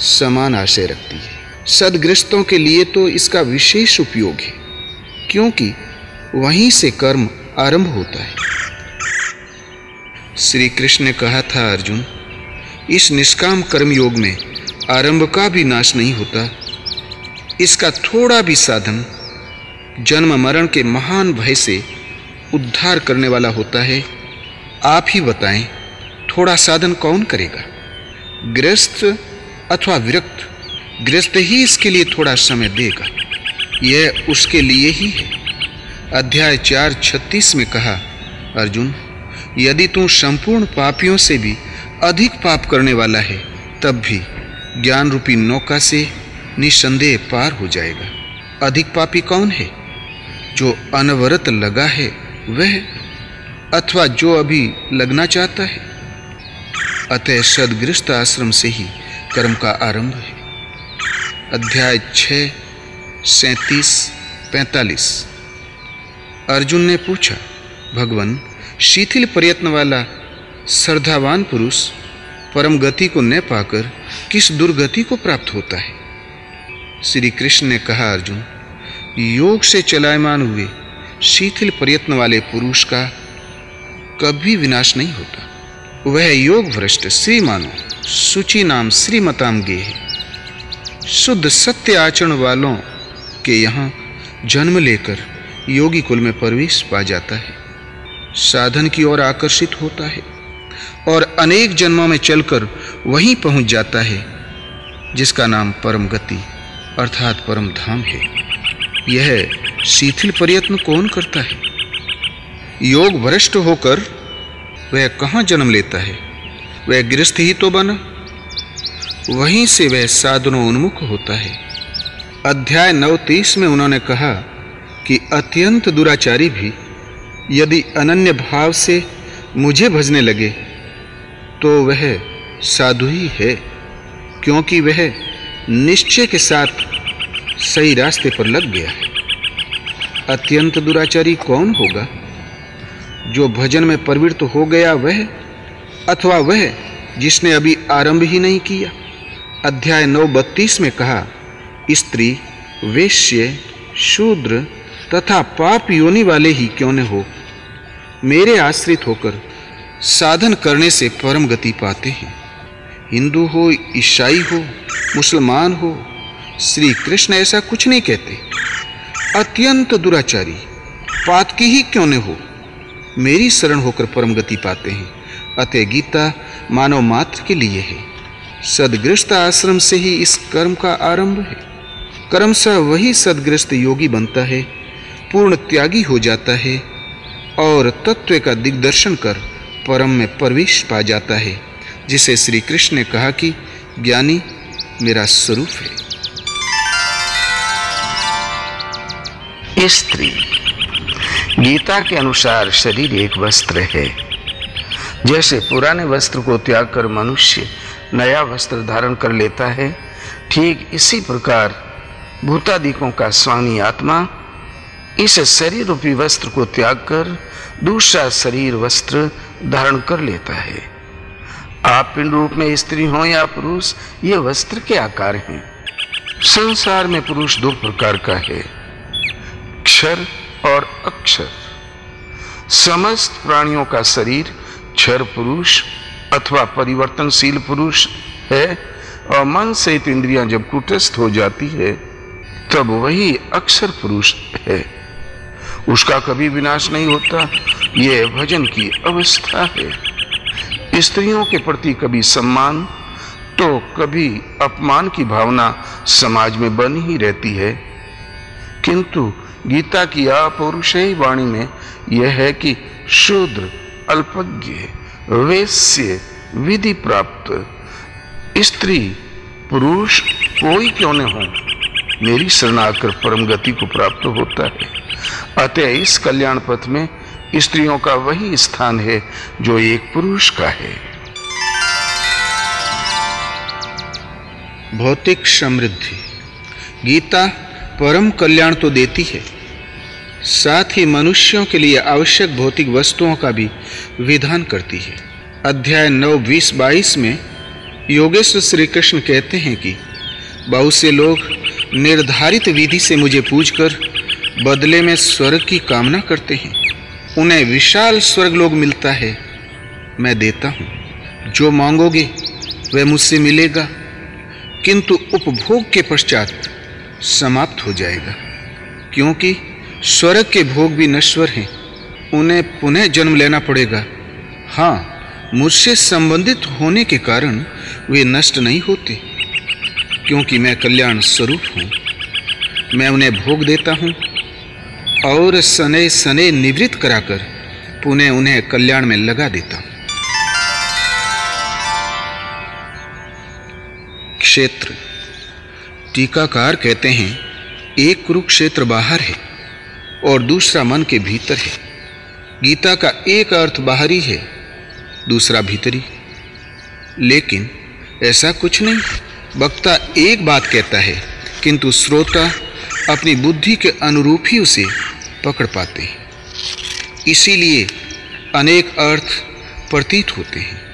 समान आशय रखती है। सदग्रस्तों के लिए तो इसका विशेष उपयोग है, क्योंकि वहीं से कर्म आरंभ होता है। श्री कृष्ण ने कहा था, अर्जुन, इस निष्काम कर्म योग में आरंभ का भी नाश नहीं होता। इसका थोड़ा भी साधन जन्म मरण के महान भय से उद्धार करने वाला होता है। आप ही बताएँ, थोड़ा साधन कौन करेगा? गृहस्थ अथवा विरक्त? गृहस्थ ही इसके लिए थोड़ा समय देगा। यह उसके लिए ही है। अध्याय चार, छत्तीस में कहा, अर्जुन, यदि तू संपूर्ण पापियों से भी अधिक पाप करने वाला है, तब भी ज्ञान रूपी नौका से निसंदेह पार हो जाएगा। अधिक पापी कौन है? जो अनवरत लगा है, वह अथवा जो अभी लगना चाहता है। अतः सदगृहस्थ आश्रम से ही कर्म का आरंभ है। अध्याय छ सैतीस, पैंतालीस। अर्जुन ने पूछा, भगवान, शिथिल प्रयत्न वाला श्रद्धावान पुरुष परम गति को न पाकर किस दुर्गति को प्राप्त होता है? श्री कृष्ण ने कहा, अर्जुन योग से चलायमान हुए शिथिल प्रयत्न वाले पुरुष का कभी विनाश नहीं होता। वह योग भ्रष्ट श्रीमानो सूची नाम श्रीमताम गे है शुद्ध सत्य आचरण वालों के यहाँ जन्म लेकर योगी कुल में प्रवेश पा जाता है। साधन की ओर आकर्षित होता है और अनेक जन्मों में चलकर वहीं पहुँच जाता है, जिसका नाम परम गति अर्थात परम धाम है। यह शिथिल प्रयत्न कौन करता है? योग भ्रष्ट होकर वह कहाँ जन्म लेता है? वह गृहस्थ ही तो बना। वहीं से वह साधनों उन्मुख होता है। अध्याय नव तीस में उन्होंने कहा कि अत्यंत दुराचारी भी यदि अनन्य भाव से मुझे भजने लगे तो वह साधु ही है, क्योंकि वह निश्चय के साथ सही रास्ते पर लग गया है। अत्यंत दुराचारी कौन होगा? जो भजन में प्रवृत्त हो गया वह, अथवा वह जिसने अभी आरंभ ही नहीं किया? अध्याय नौ बत्तीस में कहा, स्त्री, वेश्य, शूद्र तथा पाप योनि वाले ही क्यों न हो? मेरे आश्रित होकर साधन करने से परम गति पाते हैं। हिंदू हो, ईसाई हो, मुसलमान हो श्री कृष्ण ऐसा कुछ नहीं कहते। अत्यंत दुराचारी पात की ही क्यों न हो? मेरी शरण होकर परम गति पाते हैं। अतः गीता मानव मात्र के लिए है। सदग्रस्त आश्रम से ही इस कर्म का आरंभ है। कर्म से वही सदग्रस्त योगी बनता है, पूर्ण त्यागी हो जाता है और तत्व का दिग्दर्शन कर परम में प्रवेश पा जाता है, जिसे श्री कृष्ण ने कहा कि, ज्ञानी, मेरा स्वरूप है। स्त्री। गीता के अनुसार शरीर एक वस्त्र है। जैसे पुराने वस्त्र को त्याग कर मनुष्य नया वस्त्र धारण कर लेता है, ठीक इसी प्रकार भूतादिकों का स्वामी आत्मा इस शरीर रूपी वस्त्र को त्याग कर दूसरा शरीर वस्त्र धारण कर लेता है। आप पिंड रूप में स्त्री हो या पुरुष, ये वस्त्र के आकार हैं। संसार में पुरुष दो प्रकार का है। क्षर और अक्षर। समस्त प्राणियों का शरीर क्षर पुरुष अथवा परिवर्तनशील पुरुष है और मन सहित इंद्रियाँ जब कुटस्थ हो जाती है, तब वही अक्षर पुरुष है। उसका कभी विनाश नहीं होता यह भजन की अवस्था है। स्त्रियों के प्रति कभी सम्मान तो कभी अपमान की भावना समाज में बनी ही रहती है। किंतु गीता की अपौरुषेय वाणी में यह है कि शूद्र, अल्पज्ञ, वैश्य, विधि प्राप्त, स्त्री, पुरुष कोई क्यों न हो? मेरी शरणाकर परम गति को प्राप्त होता है। अतः इस कल्याण पथ में स्त्रियों का वही स्थान है जो एक पुरुष का है। भौतिक समृद्धि। गीता परम कल्याण तो देती है। साथ ही मनुष्यों के लिए आवश्यक भौतिक वस्तुओं का भी विधान करती है। अध्याय नौ, बीस, बाईस में योगेश्वर श्री कृष्ण कहते हैं कि बहुत से लोग निर्धारित विधि से मुझे पूजकर बदले में स्वर्ग की कामना करते हैं। उन्हें विशाल स्वर्ग लोग मिलता है, मैं देता हूँ। जो मांगोगे, वह मुझसे मिलेगा। किंतु उपभोग के पश्चात समाप्त हो जाएगा। क्योंकि स्वर्ग के भोग भी नश्वर हैं। उन्हें पुनः जन्म लेना पड़ेगा। हाँ मुझसे संबंधित होने के कारण वे नष्ट नहीं होते, क्योंकि मैं कल्याण स्वरूप हूँ। मैं उन्हें भोग देता हूँ और सने सने निवृत्त कराकर पुनः उन्हें कल्याण में लगा देता हूँ। क्षेत्र। टीकाकार कहते हैं, एक कुरुक्षेत्र बाहर है। और दूसरा मन के भीतर है। गीता का एक अर्थ बाहरी है, दूसरा भीतरी। लेकिन ऐसा कुछ नहीं। वक्ता एक बात कहता है, किंतु श्रोता अपनी बुद्धि के अनुरूप ही उसे पकड़ पाते हैं। इसीलिए अनेक अर्थ प्रतीत होते हैं।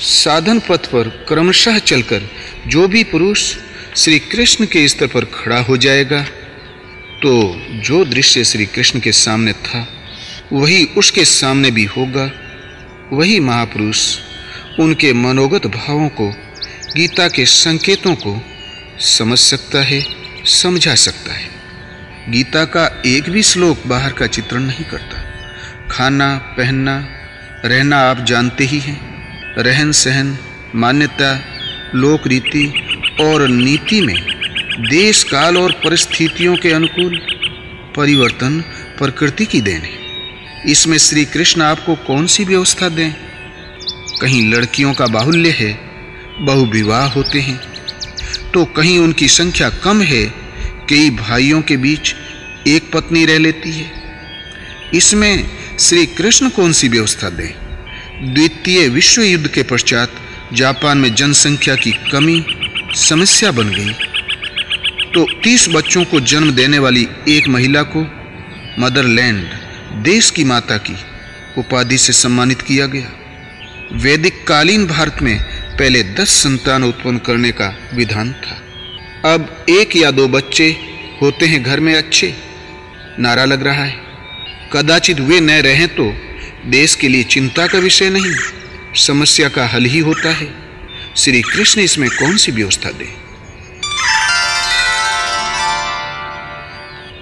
साधन पथ पर क्रमशः चलकर जो भी पुरुष श्री कृष्ण के स्तर पर खड़ा हो जाएगा तो जो दृश्य श्री कृष्ण के सामने था, वही उसके सामने भी होगा। वही महापुरुष उनके मनोगत भावों को, गीता के संकेतों को समझ सकता है, समझा सकता है। गीता का एक भी श्लोक बाहर का चित्रण नहीं करता। खाना, पहनना, रहना आप जानते ही हैं। रहन सहन मान्यता लोक रीति और नीति में देश काल और परिस्थितियों के अनुकूल परिवर्तन प्रकृति की देन है। इसमें श्री कृष्ण आपको कौन सी व्यवस्था दें? कहीं लड़कियों का बाहुल्य है, बहुविवाह होते हैं। तो कहीं उनकी संख्या कम है, कई भाइयों के बीच एक पत्नी रह लेती है। इसमें श्री कृष्ण कौन सी व्यवस्था दें? द्वितीय विश्व युद्ध के पश्चात जापान में जनसंख्या की कमी, समस्या बन गई। तो 30 बच्चों को जन्म देने वाली एक महिला को मदरलैंड, देश की माता की उपाधि से सम्मानित किया गया। वैदिक कालीन भारत में पहले 10 संतान उत्पन्न करने का विधान था। अब एक या दो बच्चे होते हैं घर में अच्छे। नारा लग रहा है। कदाचित वे न रहें तो देश के लिए चिंता का विषय नहीं, समस्या का हल ही होता है। श्री कृष्ण इसमें कौन सी व्यवस्था दे?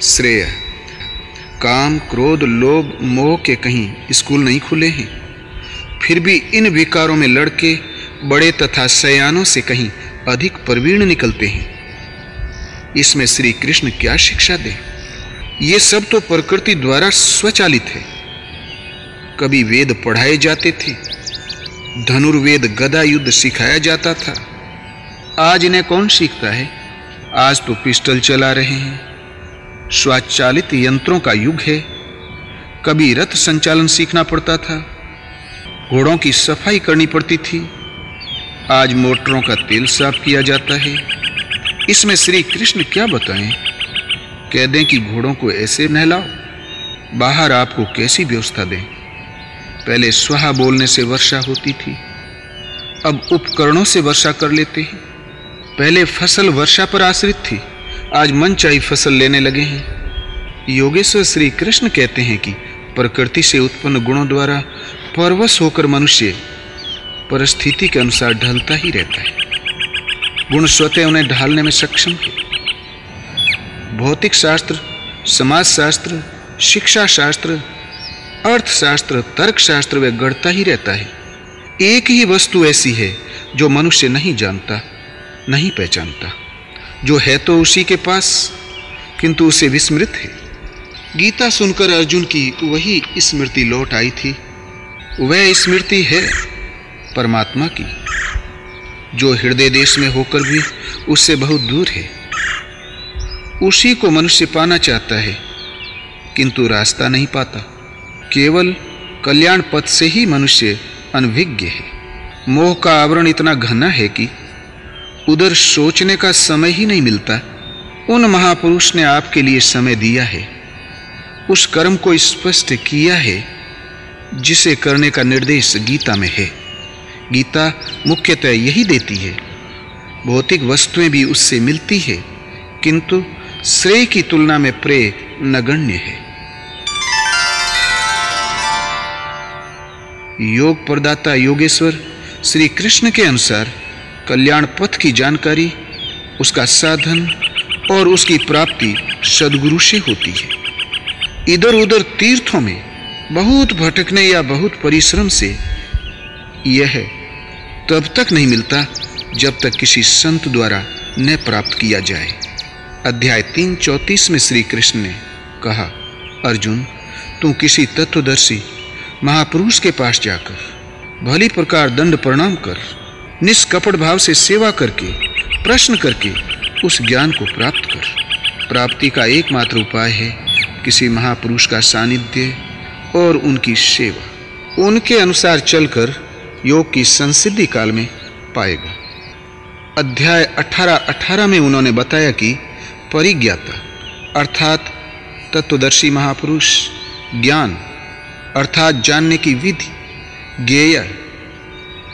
श्रेय। काम, क्रोध, लोभ, मोह के कहीं स्कूल नहीं खुले हैं। फिर भी इन विकारों में लड़के, बड़े तथा सयानों से कहीं अधिक प्रवीण निकलते हैं। इसमें श्री कृष्ण क्या शिक्षा दे? ये सब तो प्रकृति द्वारा स्वचालित है। कभी वेद पढ़ाए जाते थे, धनुर्वेद गदा युद्ध सिखाया जाता था। आज इन्हें कौन सीखता है? आज तो पिस्टल चला रहे हैं। स्वचालित यंत्रों का युग है। कभी रथ संचालन सीखना पड़ता था। घोड़ों की सफ़ाई करनी पड़ती थी। आज मोटरों का तेल साफ़ किया जाता है। इसमें श्री कृष्ण क्या बताएँ? कह दें कि घोड़ों को ऐसे नहलाओ, बाहर आपको कैसी व्यवस्था दें। पहले स्वाहा बोलने से वर्षा होती थी। अब उपकरणों से वर्षा कर लेते हैं। पहले फ़सल वर्षा पर आश्रित थी। आज मन चाही फ़सल लेने लगे हैं। योगेश्वर श्री कृष्ण कहते हैं कि प्रकृति से उत्पन्न गुणों द्वारा परवश होकर मनुष्य परिस्थिति के अनुसार ढलता ही रहता है। गुण स्वतः उन्हें ढालने में सक्षम है। भौतिक शास्त्र समाज शास्त्र शिक्षा शास्त्र अर्थशास्त्र, तर्कशास्त्र वे गढ़ता ही रहता है। एक ही वस्तु ऐसी है जो मनुष्य नहीं जानता, नहीं पहचानता। जो है तो उसी के पास, किंतु उसे विस्मृत है। गीता सुनकर अर्जुन की वही स्मृति लौट आई थी। वह स्मृति है परमात्मा की, जो हृदय देश में होकर भी उससे बहुत दूर है। उसी को मनुष्य पाना चाहता है, किंतु रास्ता नहीं पाता। केवल कल्याण पथ से ही मनुष्य अनभिज्ञ है। मोह का आवरण इतना घना है कि उधर सोचने का समय ही नहीं मिलता। उन महापुरुष ने आपके लिए समय दिया है। उस कर्म को स्पष्ट किया है, जिसे करने का निर्देश गीता में है। गीता मुख्यतः यही देती है, भौतिक वस्तुएँ भी उससे मिलती है, किंतु श्रेय की तुलना में प्रेय नगण्य है। योग प्रदाता योगेश्वर श्री कृष्ण के अनुसार कल्याण पथ की जानकारी, उसका साधन और उसकी प्राप्ति सदगुरु से होती है। इधर उधर तीर्थों में बहुत भटकने या बहुत परिश्रम से यह तब तक नहीं मिलता जब तक किसी संत द्वारा न प्राप्त किया जाए। अध्याय तीन चौतीस में श्री कृष्ण ने कहा, अर्जुन, तू किसी तत्वदर्शी, महापुरुष के पास जाकर, भली प्रकार दंड प्रणाम कर निष्कपट भाव से सेवा करके, प्रश्न करके उस ज्ञान को प्राप्त कर। प्राप्ति का एकमात्र उपाय है किसी महापुरुष का सानिध्य और उनकी सेवा। उनके अनुसार चलकर योग की संसिद्धि काल में पाएगा। अध्याय 18 18 में उन्होंने बताया कि परिज्ञाता अर्थात तत्वदर्शी महापुरुष, ज्ञान अर्थात जानने की विधि, ज्ञेय,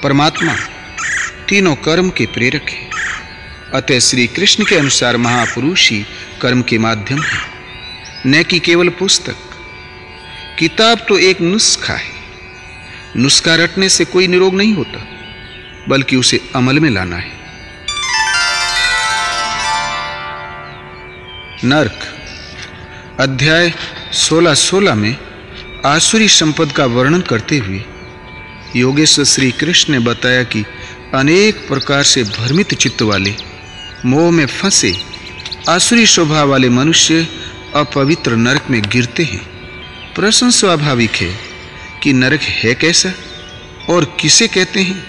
परमात्मा तीनों कर्म के प्रेरक है, अतः श्री कृष्ण के अनुसार महापुरुष ही कर्म के माध्यम है। न कि केवल पुस्तक। किताब तो एक नुस्खा है। नुस्खा रटने से कोई निरोग नहीं होता, बल्कि उसे अमल में लाना है। नर्क, अध्याय 16-16 में आसुरी संपद का वर्णन करते हुए योगेश्वर श्री कृष्ण ने बताया कि अनेक प्रकार से भ्रमित चित्त वाले, मोह में फंसे, आसुरी स्वभाव वाले मनुष्य अपवित्र नरक में गिरते हैं। प्रश्न स्वाभाविक है कि नरक है कैसा और किसे कहते हैं?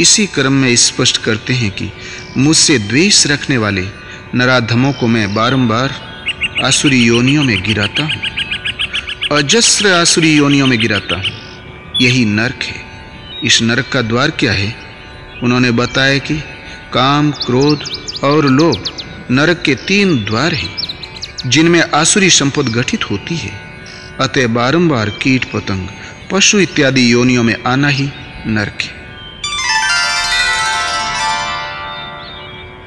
इसी क्रम में स्पष्ट करते हैं कि मुझसे द्वेष रखने वाले नराधमों को मैं बारंबार आसुरी योनियों में गिराता हूँ। अजस्र आसुरी योनियों में गिराता हूँ। यही नरक है। इस नरक का द्वार क्या है? उन्होंने बताया कि काम, क्रोध और लोभ नरक के तीन द्वार हैं, जिनमें आसुरी संपद गठित होती है। अतः बारंबार कीट पतंग, पशु इत्यादि योनियों में आना ही नरक है।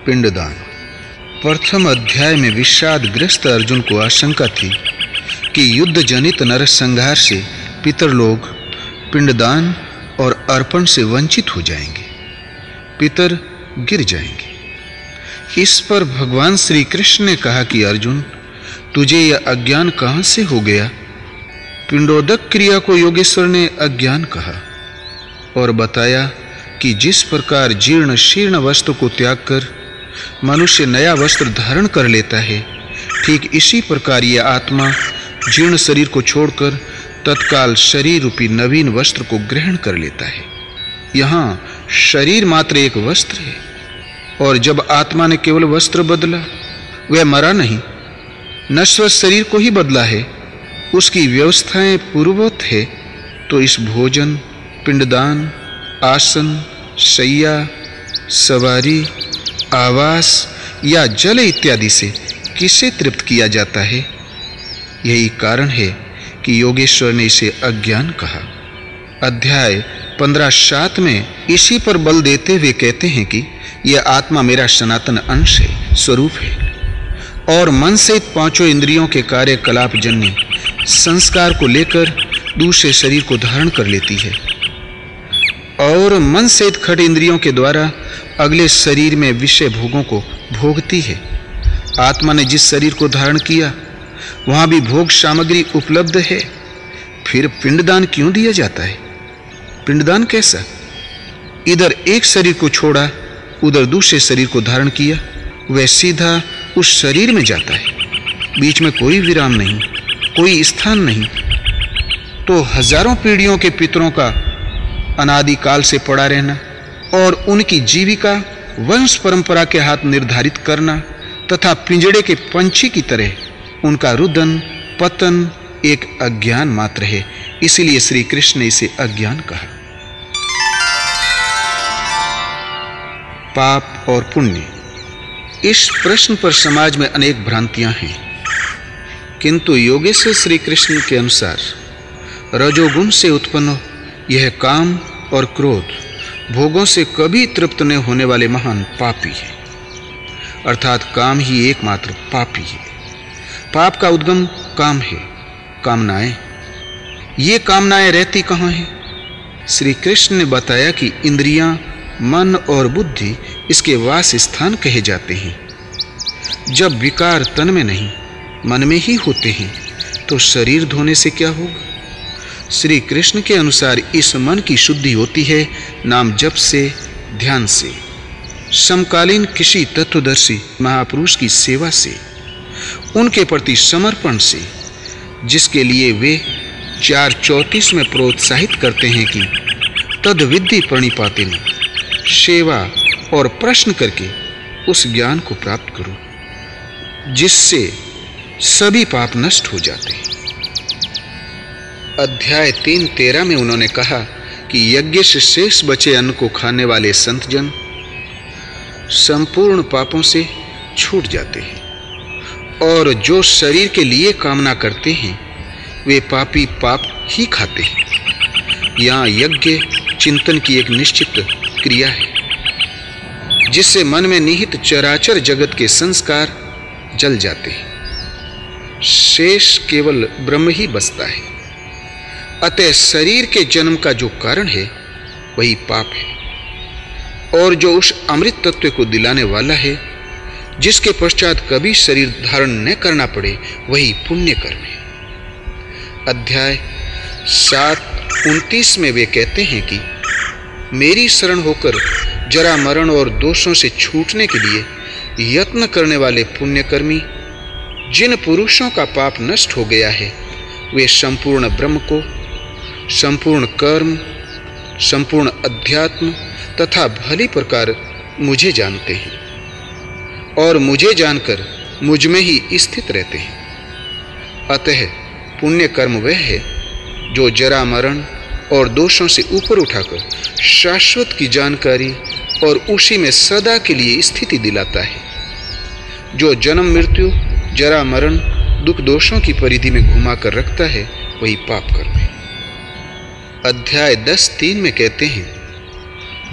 पिंडदान। प्रथम अध्याय में विषाद ग्रस्त अर्जुन को आशंका थी कि युद्ध जनित नर संघार से पितर लोग पिंडदान और अर्पण से वंचित हो जाएँगे। पितर गिर जाएँगे। इस पर भगवान श्री कृष्ण ने कहा कि अर्जुन, तुझे यह अज्ञान कहाँ से हो गया? पिंडोदक क्रिया को योगेश्वर ने अज्ञान कहा और बताया कि जिस प्रकार जीर्ण शीर्ण वस्त्र को त्याग कर मनुष्य नया वस्त्र धारण कर लेता है, ठीक इसी प्रकार यह आत्मा जीर्ण शरीर को छोड़कर तत्काल शरीर रूपी नवीन वस्त्र को ग्रहण कर लेता है। यहाँ शरीर मात्र एक वस्त्र है, और जब आत्मा ने केवल वस्त्र बदला, वह मरा नहीं। नश्वर शरीर को ही बदला है, उसकी व्यवस्थाएँ पूर्ववत है तो इस भोजन, पिंडदान, आसन शैया सवारी, आवास या जल इत्यादि से किसे तृप्त किया जाता है? यही कारण है कि योगेश्वर ने इसे अज्ञान कहा। अध्याय पंद्रह सात में इसी पर बल देते हुए कहते हैं कि यह आत्मा मेरा सनातन अंश है, स्वरूप है। और मन से पाँचों इंद्रियों के कार्यकलाप जन्य संस्कार को लेकर दूसरे शरीर को धारण कर लेती है। और मन से खट इंद्रियों के द्वारा अगले शरीर में विषय भोगों को भोगती है। आत्मा ने जिस शरीर को धारण किया, वहाँ भी भोग सामग्री उपलब्ध है। फिर पिंडदान क्यों दिया जाता है? पिंडदान कैसा? इधर एक शरीर को छोड़ा, उधर दूसरे शरीर को धारण किया, वह सीधा उस शरीर में जाता है। बीच में कोई विराम नहीं, कोई स्थान नहीं। तो हज़ारों पीढ़ियों के पितरों का अनादिकाल से पड़ा रहना और उनकी जीविका, वंश परंपरा के हाथ निर्धारित करना तथा पिंजड़े के पंछी की तरह उनका रुदन, पतन एक अज्ञान मात्र है। इसीलिए श्री कृष्ण ने इसे अज्ञान कहा। पाप और पुण्य। इस प्रश्न पर समाज में अनेक भ्रांतियाँ हैं। किंतु योगेश्वर श्री कृष्ण के अनुसार, रजोगुण से उत्पन्न यह काम और क्रोध भोगों से कभी तृप्त न होने वाले महान पापी है। अर्थात काम ही एकमात्र पापी है। पाप का उद्गम काम है। कामनाएँ। ये कामनाएँ रहती कहाँ हैं? श्री कृष्ण ने बताया कि इंद्रियाँ मन और बुद्धि इसके वास स्थान कहे जाते हैं। जब विकार तन में नहीं, मन में ही होते हैं तो शरीर धोने से क्या होगा? श्री कृष्ण के अनुसार इस मन की शुद्धि होती है नाम जप से, ध्यान से। समकालीन किसी तत्वदर्शी महापुरुष की सेवा से, उनके प्रति समर्पण से, जिसके लिए वे चार चौतीस में प्रोत्साहित करते हैं कि तद विद्धि प्रणिपाते ने। सेवा और प्रश्न करके उस ज्ञान को प्राप्त करो, जिससे सभी पाप नष्ट हो जाते हैं। अध्याय तीन तेरह में उन्होंने कहा कि यज्ञ से शेष बचे अन्न को खाने वाले संतजन संपूर्ण पापों से छूट जाते हैं, और जो शरीर के लिए कामना करते हैं, वे पापी पाप ही खाते हैं। यहाँ यज्ञ चिंतन की एक निश्चित क्रिया है, जिससे मन में निहित चराचर जगत के संस्कार जल जाते हैं। शेष केवल ब्रह्म ही बसता है। अतः शरीर के जन्म का जो कारण है, वही पाप है। और जो उस अमृत तत्व को दिलाने वाला है, जिसके पश्चात कभी शरीर धारण न करना पड़े, वही पुण्य कर्म है। अध्याय सात, उनतीस में वे कहते हैं कि मेरी शरण होकर जरा मरण और दोषों से छूटने के लिए यत्न करने वाले पुण्यकर्मी, जिन पुरुषों का पाप नष्ट हो गया है, वे संपूर्ण ब्रह्म को, संपूर्ण कर्म, संपूर्ण अध्यात्म तथा भली प्रकार मुझे जानते हैं और मुझे जानकर मुझमें ही स्थित रहते हैं। अतः पुण्य कर्म वह है जो जरा मरण और दोषों से ऊपर उठाकर शाश्वत की जानकारी और उसी में सदा के लिए स्थिति दिलाता है। जो जन्म, मृत्यु, जरा मरण, दुख दोषों की परिधि में घुमाकर रखता है, वही पाप कर्म है। अध्याय दस तीन में कहते हैं,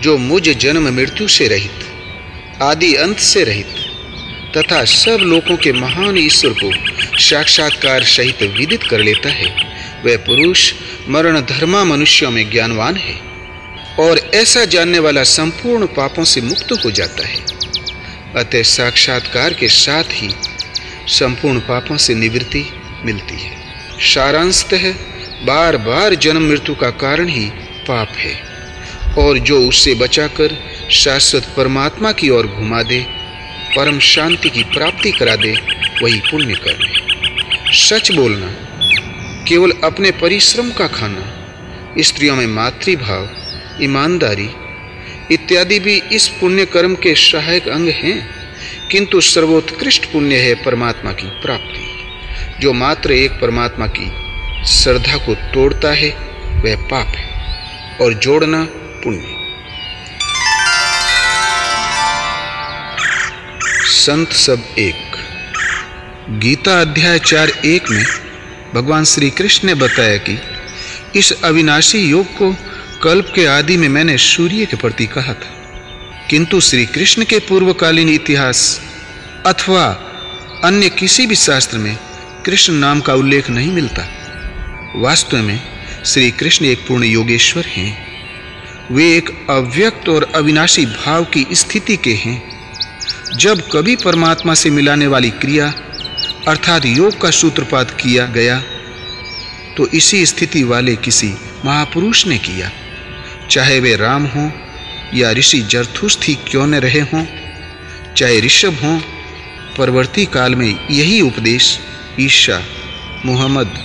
जो मुझ जन्म, मृत्यु से रहित, आदि अंत से रहित, तथा सब लोगों के महान ईश्वर को साक्षात्कार सहित विदित कर लेता है, वह पुरुष मरण धर्मा मनुष्यों में ज्ञानवान है। और ऐसा जानने वाला संपूर्ण पापों से मुक्त हो जाता है। अतः साक्षात्कार के साथ ही संपूर्ण पापों से निवृत्ति मिलती है। सारांशतः बार बार जन्म मृत्यु का कारण ही पाप है। और जो उससे बचाकर शाश्वत परमात्मा की ओर घुमा दे, परम शांति की प्राप्ति करा दे, वही पुण्य कर्म है। सच बोलना, केवल अपने परिश्रम का खाना, स्त्रियों में मातृभाव ईमानदारी इत्यादि भी इस पुण्य कर्म के सहायक अंग हैं, किंतु सर्वोत्कृष्ट पुण्य है परमात्मा की प्राप्ति। जो मात्र एक परमात्मा की श्रद्धा को तोड़ता है, वह पाप है, और जोड़ना पुण्य। संत सब एक। गीता अध्याय चार एक में भगवान श्री कृष्ण ने बताया कि इस अविनाशी योग को कल्प के आदि में मैंने सूर्य के प्रति कहा था। किंतु श्री कृष्ण के पूर्वकालीन इतिहास अथवा अन्य किसी भी शास्त्र में कृष्ण नाम का उल्लेख नहीं मिलता। वास्तव में श्री कृष्ण एक पूर्ण योगेश्वर हैं। वे एक अव्यक्त और अविनाशी भाव की स्थिति के हैं। जब कभी परमात्मा से मिलाने वाली क्रिया अर्थात योग का सूत्रपात किया गया तो इसी स्थिति वाले किसी महापुरुष ने किया। चाहे वे राम हों या ऋषि जरथुस्थी क्यों न रहे हों? चाहे ऋषभ हों, परवर्ती काल में यही उपदेश, ईशा, मोहम्मद,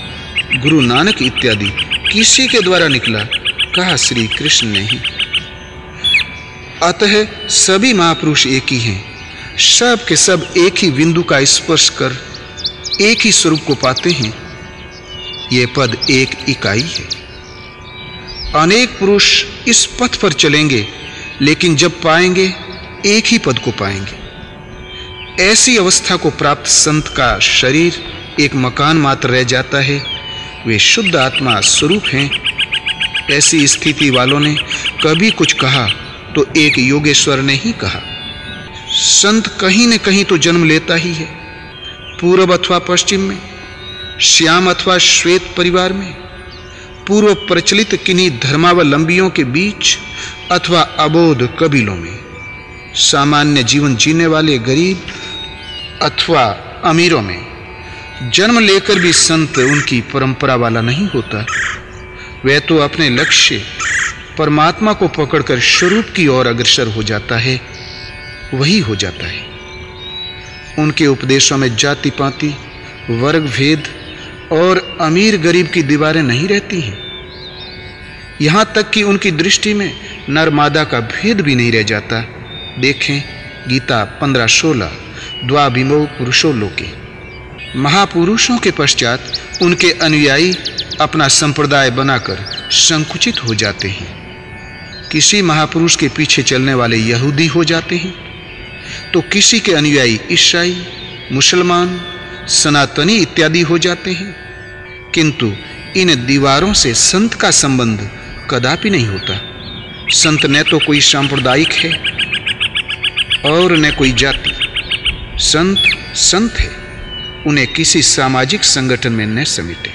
गुरु नानक इत्यादि किसी के द्वारा निकला, कहा श्री कृष्ण ने ही अतः सभी महापुरुष एक ही हैं। सब के सब एक ही बिंदु का स्पर्श कर, एक ही स्वरूप को पाते हैं। यह पद एक इकाई है। अनेक पुरुष इस पथ पर चलेंगे, लेकिन जब पाएँगे, एक ही पद को पाएँगे। ऐसी अवस्था को प्राप्त संत का शरीर एक मकान मात्र रह जाता है। वे शुद्ध आत्मा स्वरूप हैं। ऐसी स्थिति वालों ने कभी कुछ कहा तो एक योगेश्वर ने ही कहा, संत कहीं न कहीं तो जन्म लेता ही है। पूर्व अथवा पश्चिम में, श्याम अथवा श्वेत परिवार में पूर्व प्रचलित किन्हीं धर्मावलंबियों के बीच अथवा अबोध कबीलों में, सामान्य जीवन जीने वाले गरीब अथवा अमीरों में, जन्म लेकर भी संत उनकी परंपरा वाला नहीं होता। वह तो अपने लक्ष्य परमात्मा को पकड़कर स्वरूप की ओर अग्रसर हो जाता है, वही हो जाता है। उनके उपदेशों में जाति पाति वर्ग भेद और अमीर गरीब की दीवारें नहीं रहती हैं। यहाँ तक कि उनकी दृष्टि में नर मादा का भेद भी नहीं रह जाता। देखें गीता पंद्रह सोलह, द्वाभिमो पुरुषो लोके। महापुरुषों के पश्चात उनके अनुयायी अपना संप्रदाय बनाकर संकुचित हो जाते हैं। किसी महापुरुष के पीछे चलने वाले यहूदी हो जाते हैं। तो किसी के अनुयायी ईसाई, मुसलमान सनातनी इत्यादि हो जाते हैं। किंतु इन दीवारों से संत का संबंध कदापि नहीं होता। संत न तो कोई सांप्रदायिक है और न कोई जाति। संत संत है, उन्हें किसी सामाजिक संगठन में न समेटे।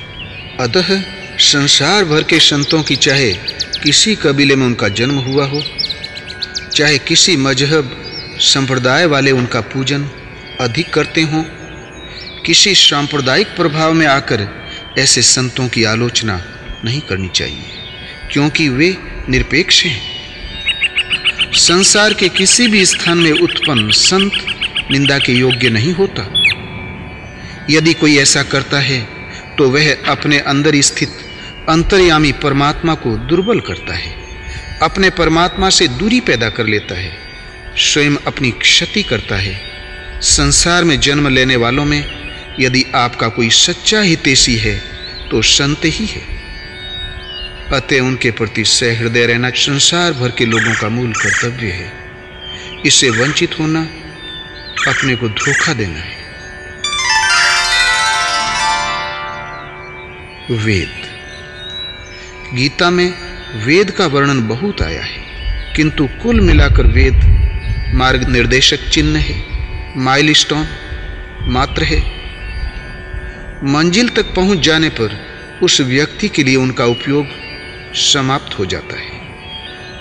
अतः संसार भर के संतों की चाहे किसी कबीले में उनका जन्म हुआ हो, चाहे किसी मज़हब संप्रदाय वाले उनका पूजन अधिक करते हों किसी सांप्रदायिक प्रभाव में आकर ऐसे संतों की आलोचना नहीं करनी चाहिए, क्योंकि वे निरपेक्ष हैं। संसार के किसी भी स्थान में उत्पन्न संत निंदा के योग्य नहीं होता। यदि कोई ऐसा करता है तो वह अपने अंदर स्थित अंतर्यामी परमात्मा को दुर्बल करता है, अपने परमात्मा से दूरी पैदा कर लेता है, स्वयं अपनी क्षति करता है। संसार में जन्म लेने वालों में यदि आपका कोई सच्चा हितेशी है तो संत ही है। अतः उनके प्रति सहृदय रहना संसार भर के लोगों का मूल कर्तव्य है। इससे वंचित होना, अपने को धोखा देना है। वेद। गीता में वेद का वर्णन बहुत आया है, किंतु कुल मिलाकर वेद मार्ग निर्देशक चिन्ह है। माइलस्टोन मात्र है। मंजिल तक पहुँच जाने पर उस व्यक्ति के लिए उनका उपयोग समाप्त हो जाता है।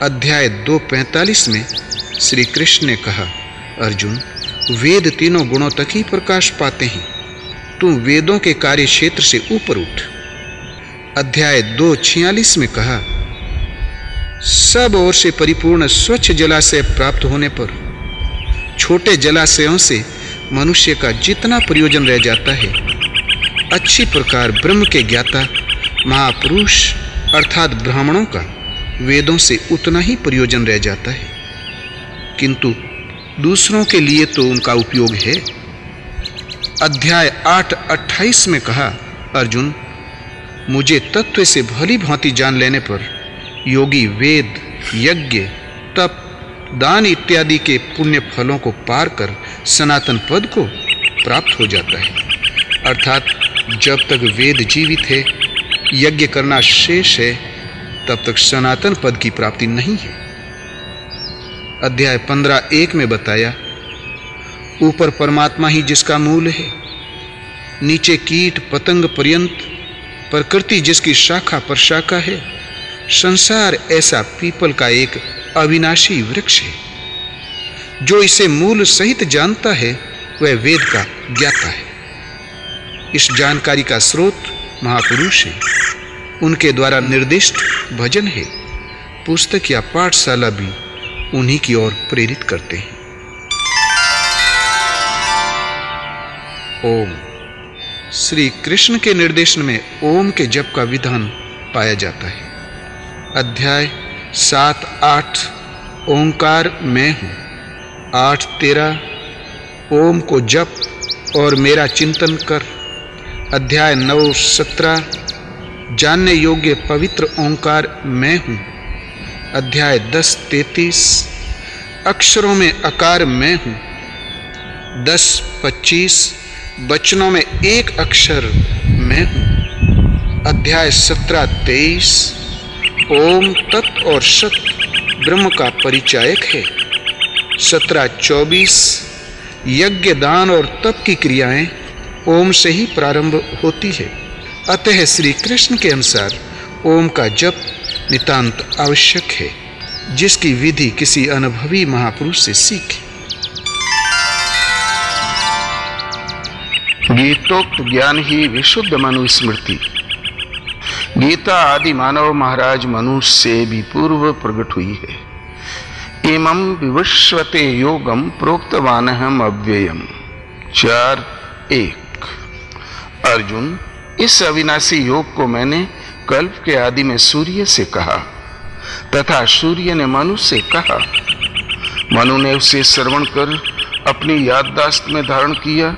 अध्याय 245 में श्री कृष्ण ने कहा, अर्जुन, वेद तीनों गुणों तक ही प्रकाश पाते हैं। तू वेदों के कार्य क्षेत्र से ऊपर उठ। अध्याय दो छियालीस में कहा, सब ओर से परिपूर्ण स्वच्छ जलाशय प्राप्त होने पर, छोटे जलाशयों से मनुष्य का जितना प्रयोजन रह जाता है अच्छी प्रकार ब्रह्म के ज्ञाता, महापुरुष, अर्थात ब्राह्मणों का वेदों से उतना ही प्रयोजन रह जाता है। किंतु दूसरों के लिए तो उनका उपयोग है। अध्याय आठ, अट्ठाईस में कहा, अर्जुन, मुझे तत्व से भली भांति जान लेने पर योगी वेद, यज्ञ, तप, दान इत्यादि के पुण्य फलों को पार कर सनातन पद को प्राप्त हो जाता है। अर्थात जब तक वेद जीवित है, यज्ञ करना शेष है, तब तक सनातन पद की प्राप्ति नहीं है। अध्याय पंद्रह एक में बताया, ऊपर परमात्मा ही जिसका मूल है, नीचे कीट पतंग पर्यंत, प्रकृति जिसकी शाखा पर शाखा है, संसार ऐसा पीपल का एक अविनाशी वृक्ष है। जो इसे मूल सहित जानता है, वह वेद का ज्ञाता है। इस जानकारी का स्रोत महापुरुष है। उनके द्वारा निर्दिष्ट भजन है। पुस्तक या पाठशाला भी उन्हीं की ओर प्रेरित करते हैं। ओम। श्री कृष्ण के निर्देशन में ओम के जप का विधान पाया जाता है। अध्याय सात आठ, ओंकार मैं हूँ। आठ तेरह, ओम को जप और मेरा चिंतन कर। अध्याय नौ, सत्रह। जानने योग्य पवित्र ओंकार मैं हूँ। अध्याय दस, तैतीस। अक्षरों में आकार मैं हूँ। दस, पच्चीस। वचनों में एक अक्षर मैं हूँ। अध्याय सत्रह, तेईस। ओम तत् और सत ब्रह्म का परिचायक है। सत्रह, चौबीस। यज्ञ दान और तप की क्रियाएँ ओम से ही प्रारंभ होती है। अतः श्री कृष्ण के अनुसार ओम का जप नितांत आवश्यक है, जिसकी विधि किसी अनुभवी महापुरुष से सीखे। गीतोक्त ज्ञान ही विशुद्ध मनुस्मृति। गीता आदि मानव महाराज मनुष्य से भी पूर्व प्रकट हुई है। इमं विवस्वते योगम प्रोक्तवान अव्ययम चार, एक। अर्जुन, इस अविनाशी योग को मैंने कल्प के आदि में सूर्य से कहा, तथा सूर्य ने मनु से कहा। मनु ने उसे श्रवण कर अपनी याददाश्त में धारण किया,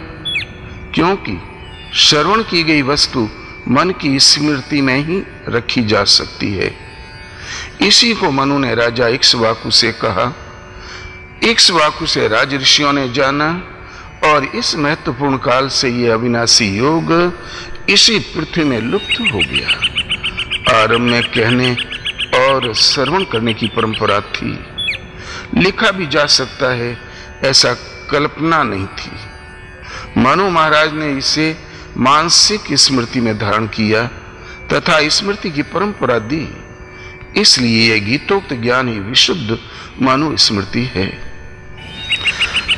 क्योंकि श्रवण की गई वस्तु मन की स्मृति में ही रखी जा सकती है। इसी को मनु ने राजा इक्सवाकु से कहा। इक्सवाकु से राज ऋषियों ने जाना और इस महत्वपूर्ण काल से यह अविनाशी योग इसी पृथ्वी में लुप्त हो गया। आरंभ में कहने और श्रवण करने की परंपरा थी। लिखा भी जा सकता है, ऐसा कल्पना नहीं थी। मनु महाराज ने इसे मानसिक स्मृति में धारण किया तथा स्मृति की परंपरा दी। इसलिए यह गीतोक्त ज्ञान ही विशुद्ध मनु स्मृति है।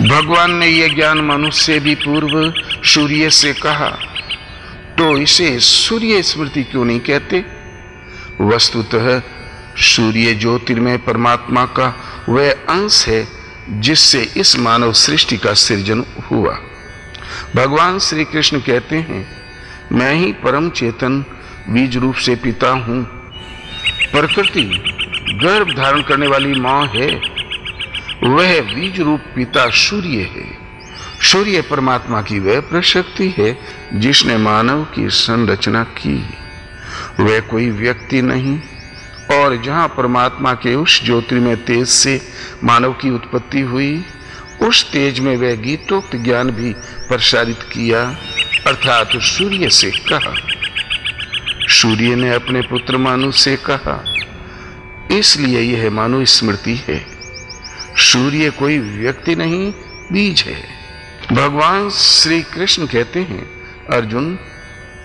भगवान ने यह ज्ञान मनुष्य से भी पूर्व सूर्य से कहा तो इसे सूर्य स्मृति क्यों नहीं कहते? वस्तुतः सूर्य ज्योतिर्मय परमात्मा का वह अंश है जिससे इस मानव सृष्टि का सृजन हुआ। भगवान श्री कृष्ण कहते हैं, मैं ही परम चेतन बीज रूप से पिता हूँ। प्रकृति गर्भ धारण करने वाली माँ है। वह बीज रूप पिता सूर्य है। सूर्य परमात्मा की वह प्रशक्ति है, जिसने मानव की संरचना की। वह कोई व्यक्ति नहीं, और जहाँ परमात्मा के उस ज्योतिर्मय तेज से मानव की उत्पत्ति हुई, उस तेज में वह गीतोक्त ज्ञान भी प्रसारित किया, अर्थात सूर्य से कहा। सूर्य ने अपने पुत्र मानु से कहा, इसलिए यह मानु स्मृति है। सूर्य कोई व्यक्ति नहीं, बीज है। भगवान श्री कृष्ण कहते हैं, अर्जुन,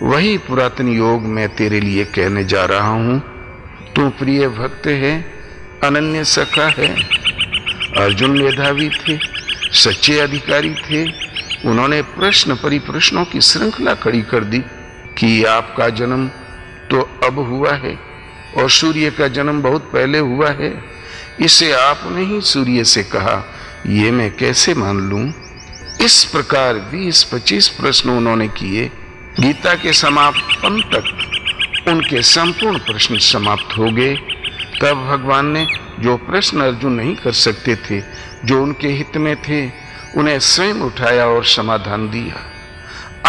वही पुरातन योग मैं तेरे लिए कहने जा रहा हूँ। तू प्रिय भक्त है, अनन्य सखा है। अर्जुन मेधावी थे, सच्चे अधिकारी थे। उन्होंने प्रश्न परिप्रश्नों की श्रृंखला खड़ी कर दी कि आपका जन्म तो अब हुआ है और सूर्य का जन्म बहुत पहले हुआ है। इसे आपने ही सूर्य से कहा, ये मैं कैसे मान लूँ? इस प्रकार 20-25 प्रश्न उन्होंने किए। गीता के समापन तक उनके संपूर्ण प्रश्न समाप्त हो गए। तब भगवान ने जो प्रश्न अर्जुन नहीं कर सकते थे, जो उनके हित में थे, उन्हें स्वयं उठाया और समाधान दिया।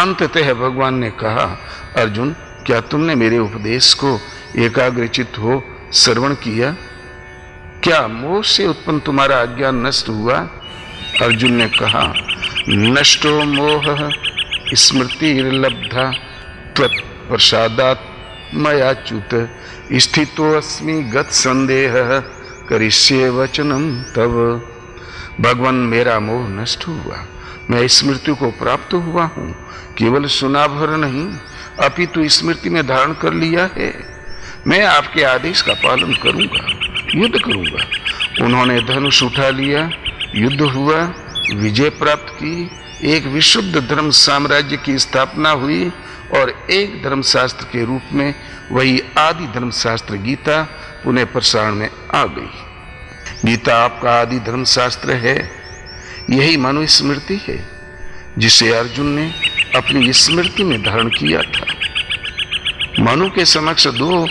अंततः भगवान ने कहा, अर्जुन, क्या तुमने मेरे उपदेश को एकाग्रचित हो श्रवण किया? क्या मोह से उत्पन्न तुम्हारा अज्ञान नष्ट हुआ? अर्जुन ने कहा, नष्टो मोह, स्मृति लब्धा प्रसादात मयाच्युत, स्थितो अस्मि गत संदेह, करिष्ये वचनम तब भगवान, मेरा मोह नष्ट हुआ। मैं स्मृति को प्राप्त हुआ हूँ। केवल सुना भर नहीं, अपितु स्मृति में धारण कर लिया है। मैं आपके आदेश का पालन करूँगा। युद्ध करूँगा। उन्होंने धनुष उठा लिया, युद्ध हुआ, विजय प्राप्त की, एक विशुद्ध धर्म साम्राज्य की स्थापना हुई और एक धर्मशास्त्र के रूप में वही आदि धर्मशास्त्र गीता पुनः प्रसारण में आ गई। गीता आपका आदि धर्मशास्त्र है। यही मनुस्मृति है, जिसे अर्जुन ने अपनी स्मृति में धारण किया था। मनु के समक्ष दो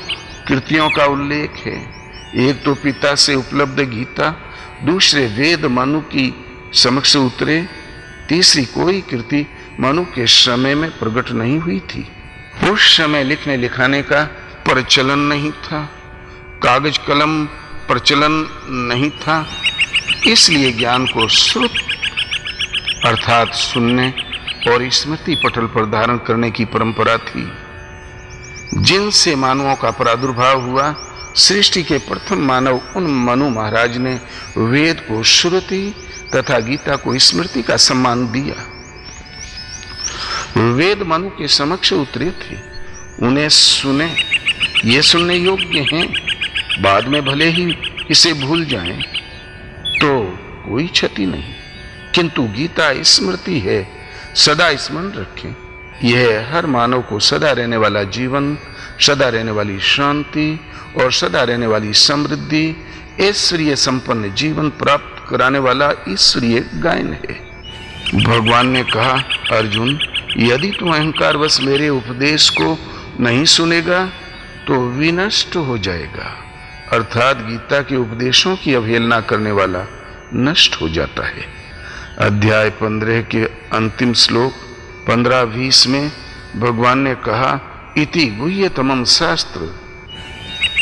कृतियों का उल्लेख है। एक तो पिता से उपलब्ध गीता, दूसरे वेद मनु की समक्ष उतरे, तीसरी कोई कृति मनु के समय में प्रकट नहीं हुई थी। उस समय लिखने लिखाने का प्रचलन नहीं था। कागज़ कलम प्रचलन नहीं था। इसलिए ज्ञान को श्रुत अर्थात सुनने और स्मृति पटल पर धारण करने की परंपरा थी। जिनसे मानवों का प्रादुर्भाव हुआ सृष्टि के प्रथम मानव उन मनु महाराज ने वेद को श्रुति तथा गीता को स्मृति का सम्मान दिया। वेद मनु के समक्ष उतरे थे। उन्हें सुने, ये सुनने योग्य हैं, बाद में भले ही इसे भूल जाएँ तो कोई क्षति नहीं। किंतु गीता स्मृति है, सदा स्मरण रखें। यह हर मानव को सदा रहने वाला जीवन सदा रहने वाली शांति और सदा रहने वाली समृद्धि ऐश्वर्य संपन्न जीवन प्राप्त कराने वाला ईश्वरीय गायन है। भगवान ने कहा, अर्जुन, यदि तू अहंकार बस मेरे उपदेश को नहीं सुनेगा तो विनष्ट हो जाएगा। अर्थात गीता के उपदेशों की अवहेलना करने वाला नष्ट हो जाता है। अध्याय पंद्रह के अंतिम श्लोक, पंद्रह बीस में भगवान ने कहा इति गुह्यतमम शास्त्र।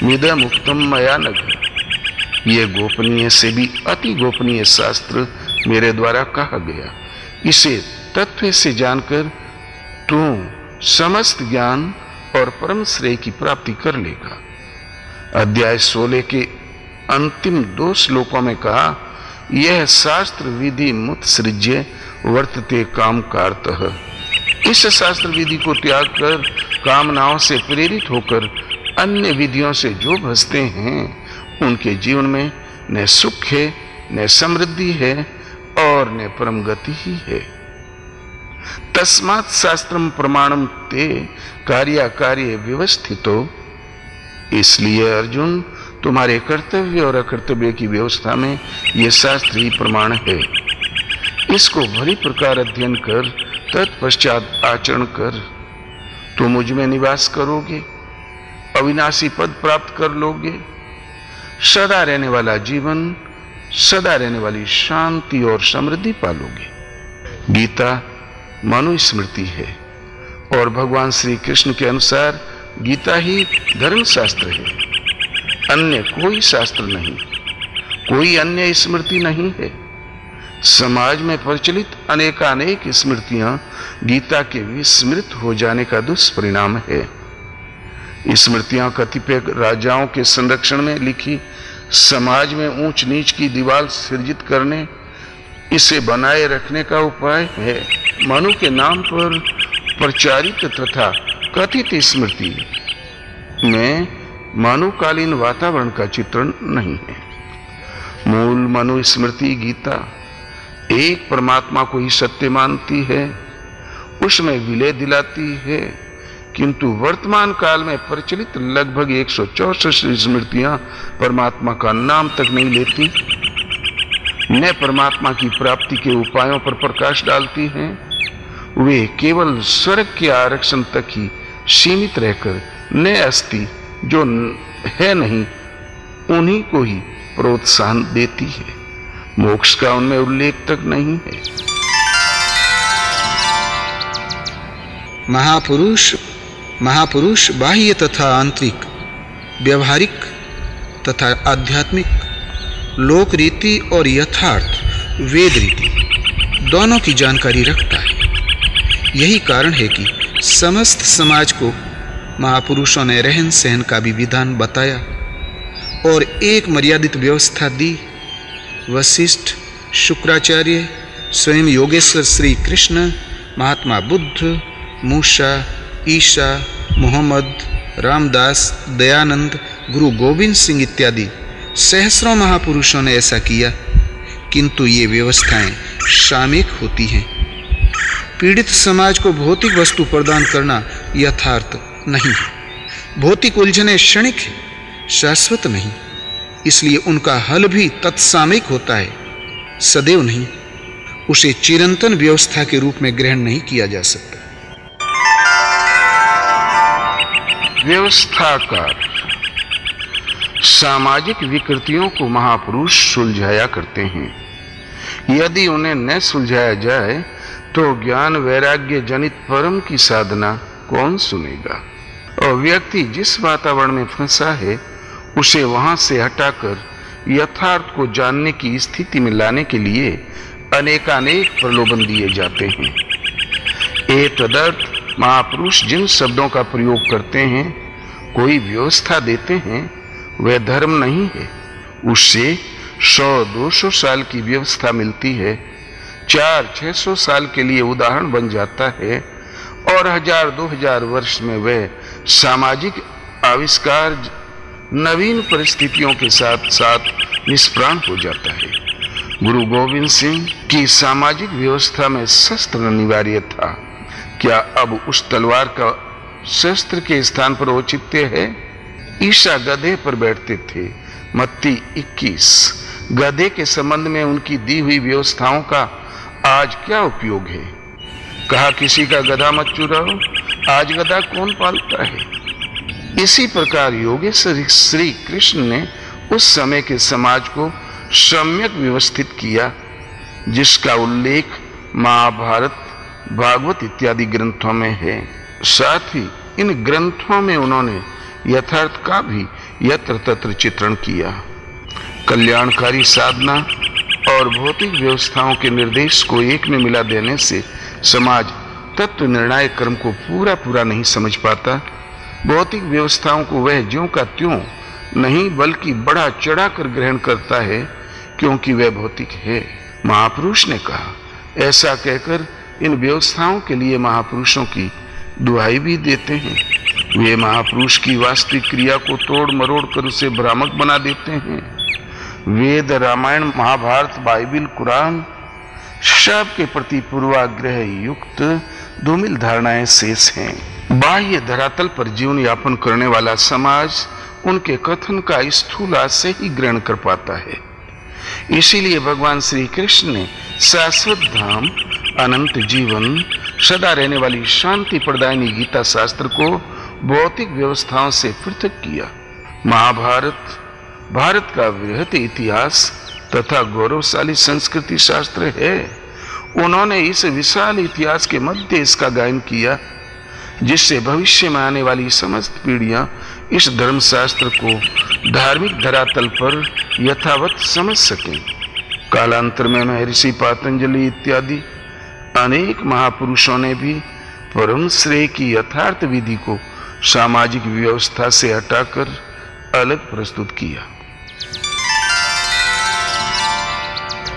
मिदम उत्तम मया नग ये गोपनीय से भी अति गोपनीय शास्त्र मेरे द्वारा कहा गया। इसे तत्व से जानकर तू समस्त ज्ञान और परम श्रेय की प्राप्ति कर लेगा। अध्याय सोलह के अंतिम दो श्लोकों में कहा, यह शास्त्र विधि मुत सृज्य वर्तते काम कारत। इस शास्त्र विधि को त्याग कर कामनाओं से प्रेरित होकर अन्य विधियों से जो भसते हैं, उनके जीवन में न सुख है, न समृद्धि है और न परम गति ही है। तस्मात शास्त्रम प्रमाणम ते कार्य कार्य व्यवस्थितो। इसलिए अर्जुन, तुम्हारे कर्तव्य और अकर्तव्य की व्यवस्था में यह शास्त्र ही प्रमाण है। इसको भली प्रकार अध्ययन कर, तत्पश्चात आचरण कर तो मुझमें निवास करोगे, अविनाशी पद प्राप्त कर लोगे। सदा रहने वाला जीवन, सदा रहने वाली शांति और समृद्धि पालोगे। गीता मनुस्मृति है और भगवान श्री कृष्ण के अनुसार गीता ही धर्म शास्त्र है। अन्य कोई शास्त्र नहीं, कोई अन्य स्मृति नहीं है। समाज में प्रचलित अनेकानेक स्मृतियाँ गीता के विस्मृत हो जाने का दुष्परिणाम है। स्मृतियाँ कतिपय राजाओं के संरक्षण में लिखी, समाज में ऊंच नीच की दीवार सृजित करने, इसे बनाए रखने का उपाय है। मनु के नाम पर प्रचारित तथा कथित स्मृति में मानुकालीन वातावरण का चित्रण नहीं है। मूल मनु स्मृति गीता एक परमात्मा को ही सत्य मानती है, उसमें विलय दिलाती है। किंतु वर्तमान काल में प्रचलित लगभग एक सौ स्मृतियाँ परमात्मा का नाम तक नहीं लेती। न परमात्मा की प्राप्ति के उपायों पर प्रकाश डालती हैं। वे केवल स्वर्ग के आरक्षण तक ही सीमित रहकर न अस्थि, जो है नहीं, उन्हीं को ही प्रोत्साहन देती है। मोक्ष का उनमें उल्लेख तक नहीं है। महापुरुष महापुरुष बाह्य तथा आंतरिक, व्यवहारिक तथा आध्यात्मिक लोक रीति और यथार्थ वेद रीति दोनों की जानकारी रखता है। यही कारण है कि समस्त समाज को महापुरुषों ने रहन सहन का भी विधान बताया और एक मर्यादित व्यवस्था दी वशिष्ठ शुक्राचार्य स्वयं योगेश्वर श्री कृष्ण महात्मा बुद्ध, मूषा, ईशा, मोहम्मद, रामदास, दयानंद, गुरु गोविंद सिंह इत्यादि सहस्रों महापुरुषों ने ऐसा किया, किंतु ये व्यवस्थाएँ शामिक होती हैं। पीड़ित समाज को भौतिक वस्तु प्रदान करना यथार्थ नहीं है। भौतिक उलझने क्षणिक शाश्वत नहीं। इसलिए उनका हल भी तत्सामयिक होता है। सदैव नहीं, उसे चिरंतन व्यवस्था के रूप में ग्रहण नहीं किया जा सकता। व्यवस्थाकार, सामाजिक विकृतियों को महापुरुष सुलझाया करते हैं। यदि उन्हें न सुलझाया जाए तो ज्ञान वैराग्य जनित परम की साधना कौन सुनेगा? और व्यक्ति जिस वातावरण में फंसा है उसे वहाँ से हटाकर यथार्थ को जानने की स्थिति में लाने के लिए अनेकानेक प्रलोभन दिए जाते हैं। ए तदर्थ महापुरुष जिन शब्दों का प्रयोग करते हैं, कोई व्यवस्था देते हैं, वह धर्म नहीं है। उससे सौ दो सौ साल की व्यवस्था मिलती है, चार छह सौ साल के लिए उदाहरण बन जाता है और हज़ार दो हज़ार वर्ष में वह सामाजिक आविष्कार नवीन परिस्थितियों के साथ साथ निष्प्राण हो जाता है। गुरु गोविंद सिंह की सामाजिक व्यवस्था में शस्त्र अनिवार्य था। क्या अब उस तलवार का शस्त्र के स्थान पर औचित्य है? ईशा गधे पर बैठते थे। मत्ती 21 गधे के संबंध में उनकी दी हुई व्यवस्थाओं का आज क्या उपयोग है? कहा किसी का गधा मत चुराओ। आज गधा कौन पालता है? इसी प्रकार योगेश्वर श्री कृष्ण ने उस समय के समाज को सम्यक व्यवस्थित किया, जिसका उल्लेख महाभारत, भागवत इत्यादि ग्रंथों में है। साथ ही इन ग्रंथों में उन्होंने यथार्थ का भी यत्र तत्र चित्रण किया। कल्याणकारी साधना और भौतिक व्यवस्थाओं के निर्देश को एक में मिला देने से समाज तत्व निर्णायक कर्म को पूरा पूरा नहीं समझ पाता भौतिक व्यवस्थाओं को वह ज्यों का त्यों नहीं, बल्कि बड़ा चढ़ाकर ग्रहण करता है, क्योंकि वह भौतिक है। महापुरुष ने कहा, ऐसा कहकर इन व्यवस्थाओं के लिए महापुरुषों की दुआई भी देते हैं। वे महापुरुष की वास्तविक क्रिया को तोड़ मरोड़ कर उसे भ्रामक बना देते हैं। वेद, रामायण, महाभारत, बाइबिल, कुरान सब के प्रति पूर्वाग्रह युक्त धूमिल धारणाएँ शेष हैं। बाह्य धरातल पर जीवन यापन करने वाला समाज उनके कथन का स्थूल से ही ग्रहण कर पाता है। इसीलिए भगवान श्री कृष्ण ने शाश्वत धाम, अनंत जीवन, सदा रहने वाली शांति प्रदायनी गीता शास्त्र को भौतिक व्यवस्थाओं से पृथक किया। महाभारत, भारत का वृहत इतिहास तथा गौरवशाली संस्कृति शास्त्र है। उन्होंने इस विशाल इतिहास के मध्य इसका गायन किया, जिससे भविष्य में आने वाली समस्त पीढ़ियाँ इस धर्मशास्त्र को धार्मिक धरातल पर यथावत समझ सकें। कालांतर में महर्षि पातंजलि इत्यादि अनेक महापुरुषों ने भी परम श्रेय की यथार्थ विधि को सामाजिक व्यवस्था से हटाकर अलग प्रस्तुत किया।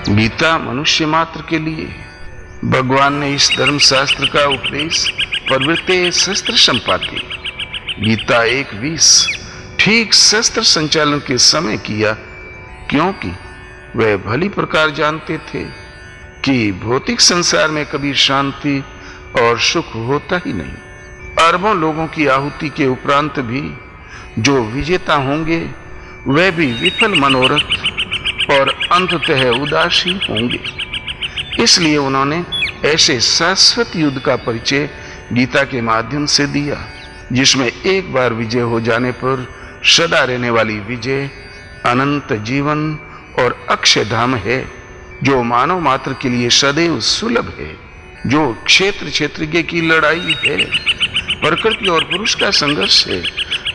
गीता मनुष्य मात्र के लिए भगवान ने इस धर्म शास्त्र का उपदेश प्रवृत्ति शस्त्र संपाति। गीता एक बीस ठीक शस्त्र संचालन के समय किया, क्योंकि वह भली प्रकार जानते थे कि भौतिक संसार में कभी शांति और सुख होता ही नहीं। अरबों लोगों की आहुति के उपरांत भी जो विजेता होंगे, वह भी विफल मनोरथ और अंततः उदासीन होंगे। इसलिए उन्होंने ऐसे शाश्वत युद्ध का परिचय गीता के माध्यम से दिया, जिसमें एक बार विजय हो जाने पर सदा रहने वाली विजय अनंत जीवन और अक्षय धाम है, जो मानव मात्र के लिए सदैव सुलभ है, जो क्षेत्र क्षेत्र की लड़ाई है। प्रकृति और पुरुष का संघर्ष है।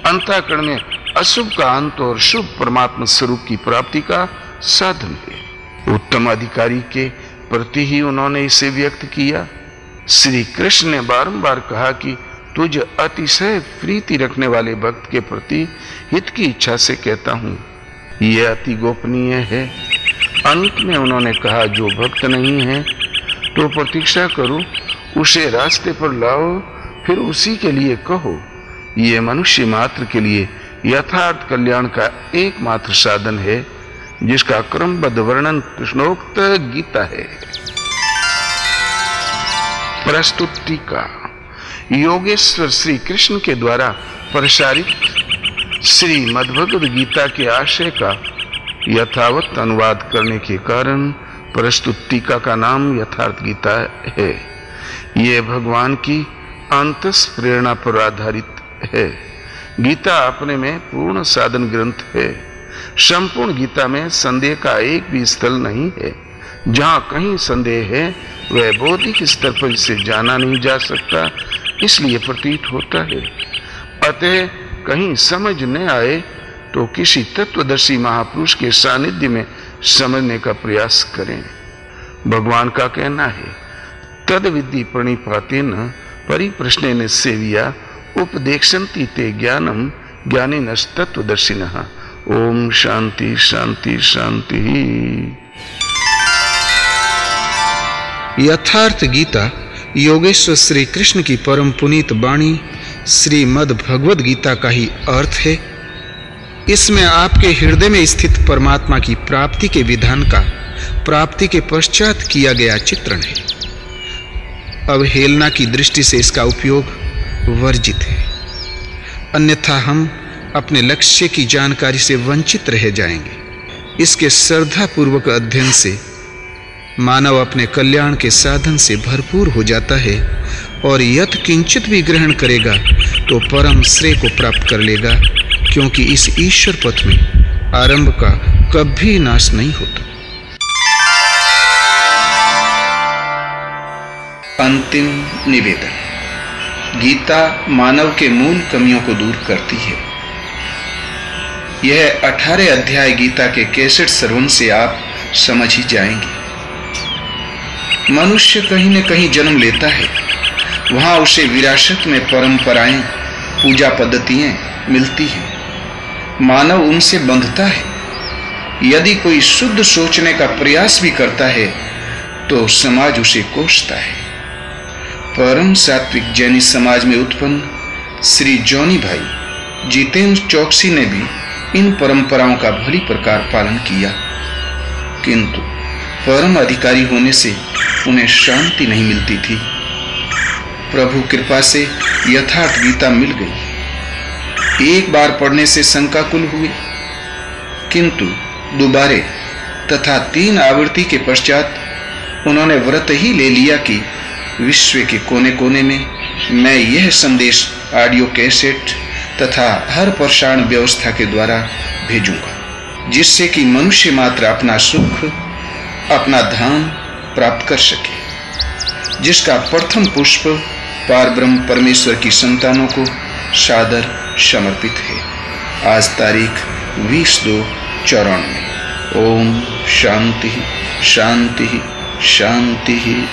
अंताकरण में अशुभ का अंत और शुभ परमात्मा स्वरूप की प्राप्ति का साधन है। उत्तम अधिकारी के प्रति ही उन्होंने इसे व्यक्त किया। श्री कृष्ण ने बारंबार कहा कि तुझ अतिशय प्रीति रखने वाले भक्त के प्रति हित की इच्छा से कहता हूँ। यह अति गोपनीय है। अंत में उन्होंने कहा, जो भक्त नहीं है तो प्रतीक्षा करो, उसे रास्ते पर लाओ, फिर उसी के लिए कहो। ये मनुष्य मात्र के लिए यथार्थ कल्याण का एकमात्र साधन है। जिसका क्रमबद्ध वर्णन कृष्णोक्त गीता है। प्रस्तुत टीका, योगेश्वर श्री कृष्ण के द्वारा प्रसारित श्री मद्भगवद गीता के आशय का यथावत अनुवाद करने के कारण प्रस्तुत टीका का नाम यथार्थ गीता है। यह भगवान की अंतस प्रेरणा पर आधारित है। गीता अपने में पूर्ण साधन ग्रंथ है। संपूर्ण गीता में संदेह का एक भी स्थल नहीं है। जहाँ कहीं संदेह है, वह बौद्धिक स्तर पर इसे जाना नहीं जा सकता, इसलिए प्रतीत होता है। अतः कहीं समझ न आए तो किसी तत्वदर्शी महापुरुष के सानिध्य में समझने का प्रयास करें। भगवान का कहना है, तद विधि प्रणिपाते न परिप्रश्न सेविया उपदेक्षंती ते ज्ञानम ज्ञानी नस्तत्वदर्शिन ओम शांति शांति शांति। यथार्थ गीता, योगेश्वर श्री कृष्ण की परम पुनीत वाणी श्रीमद भगवद गीता का ही अर्थ है। इसमें आपके हृदय में स्थित परमात्मा की प्राप्ति के विधान का, प्राप्ति के पश्चात किया गया चित्रण है। अवहेलना की दृष्टि से इसका उपयोग वर्जित है। अन्यथा हम अपने लक्ष्य की जानकारी से वंचित रह जाएँगे। इसके श्रद्धा पूर्वक अध्ययन से मानव अपने कल्याण के साधन से भरपूर हो जाता है और यथ किंचित भी ग्रहण करेगा तो परम श्रेय को प्राप्त कर लेगा, क्योंकि इस ईश्वर पथ में आरंभ का कभी नाश नहीं होता। अंतिम निवेदन। गीता मानव के मूल कमियों को दूर करती है। यह अठारह अध्याय गीता के कैसेट सरवन से आप समझ ही जाएँगे। मनुष्य कहीं न कहीं जन्म लेता है। वहाँ उसे विरासत में परंपराएँ, पूजा पद्धतियाँ मिलती हैं। मानव उनसे बंधता है। यदि कोई शुद्ध सोचने का प्रयास भी करता है तो समाज उसे कोसता है। परम सात्विक जैनी समाज में उत्पन्न श्री जौनी भाई जितेंद्र चौकसी ने भी इन परंपराओं का भली प्रकार पालन किया। किंतु परम अधिकारी होने से उन्हें शांति नहीं मिलती थी। प्रभु कृपा से यथार्थ गीता मिल गई। एक बार पढ़ने से शंकाकुल हुए। किंतु दोबारे तथा तीन आवृत्ति के पश्चात उन्होंने व्रत ही ले लिया कि विश्व के कोने कोने में मैं यह संदेश ऑडियो कैसेट तथा हर प्रसारण व्यवस्था के द्वारा भेजूँगा, जिससे कि मनुष्य मात्र अपना सुख, अपना धाम प्राप्त कर सके, जिसका प्रथम पुष्प पार ब्रह्म परमेश्वर की संतानों को सादर समर्पित है। आज तारीख बीस दो चौरानवे। ओम शांति शांति शांति।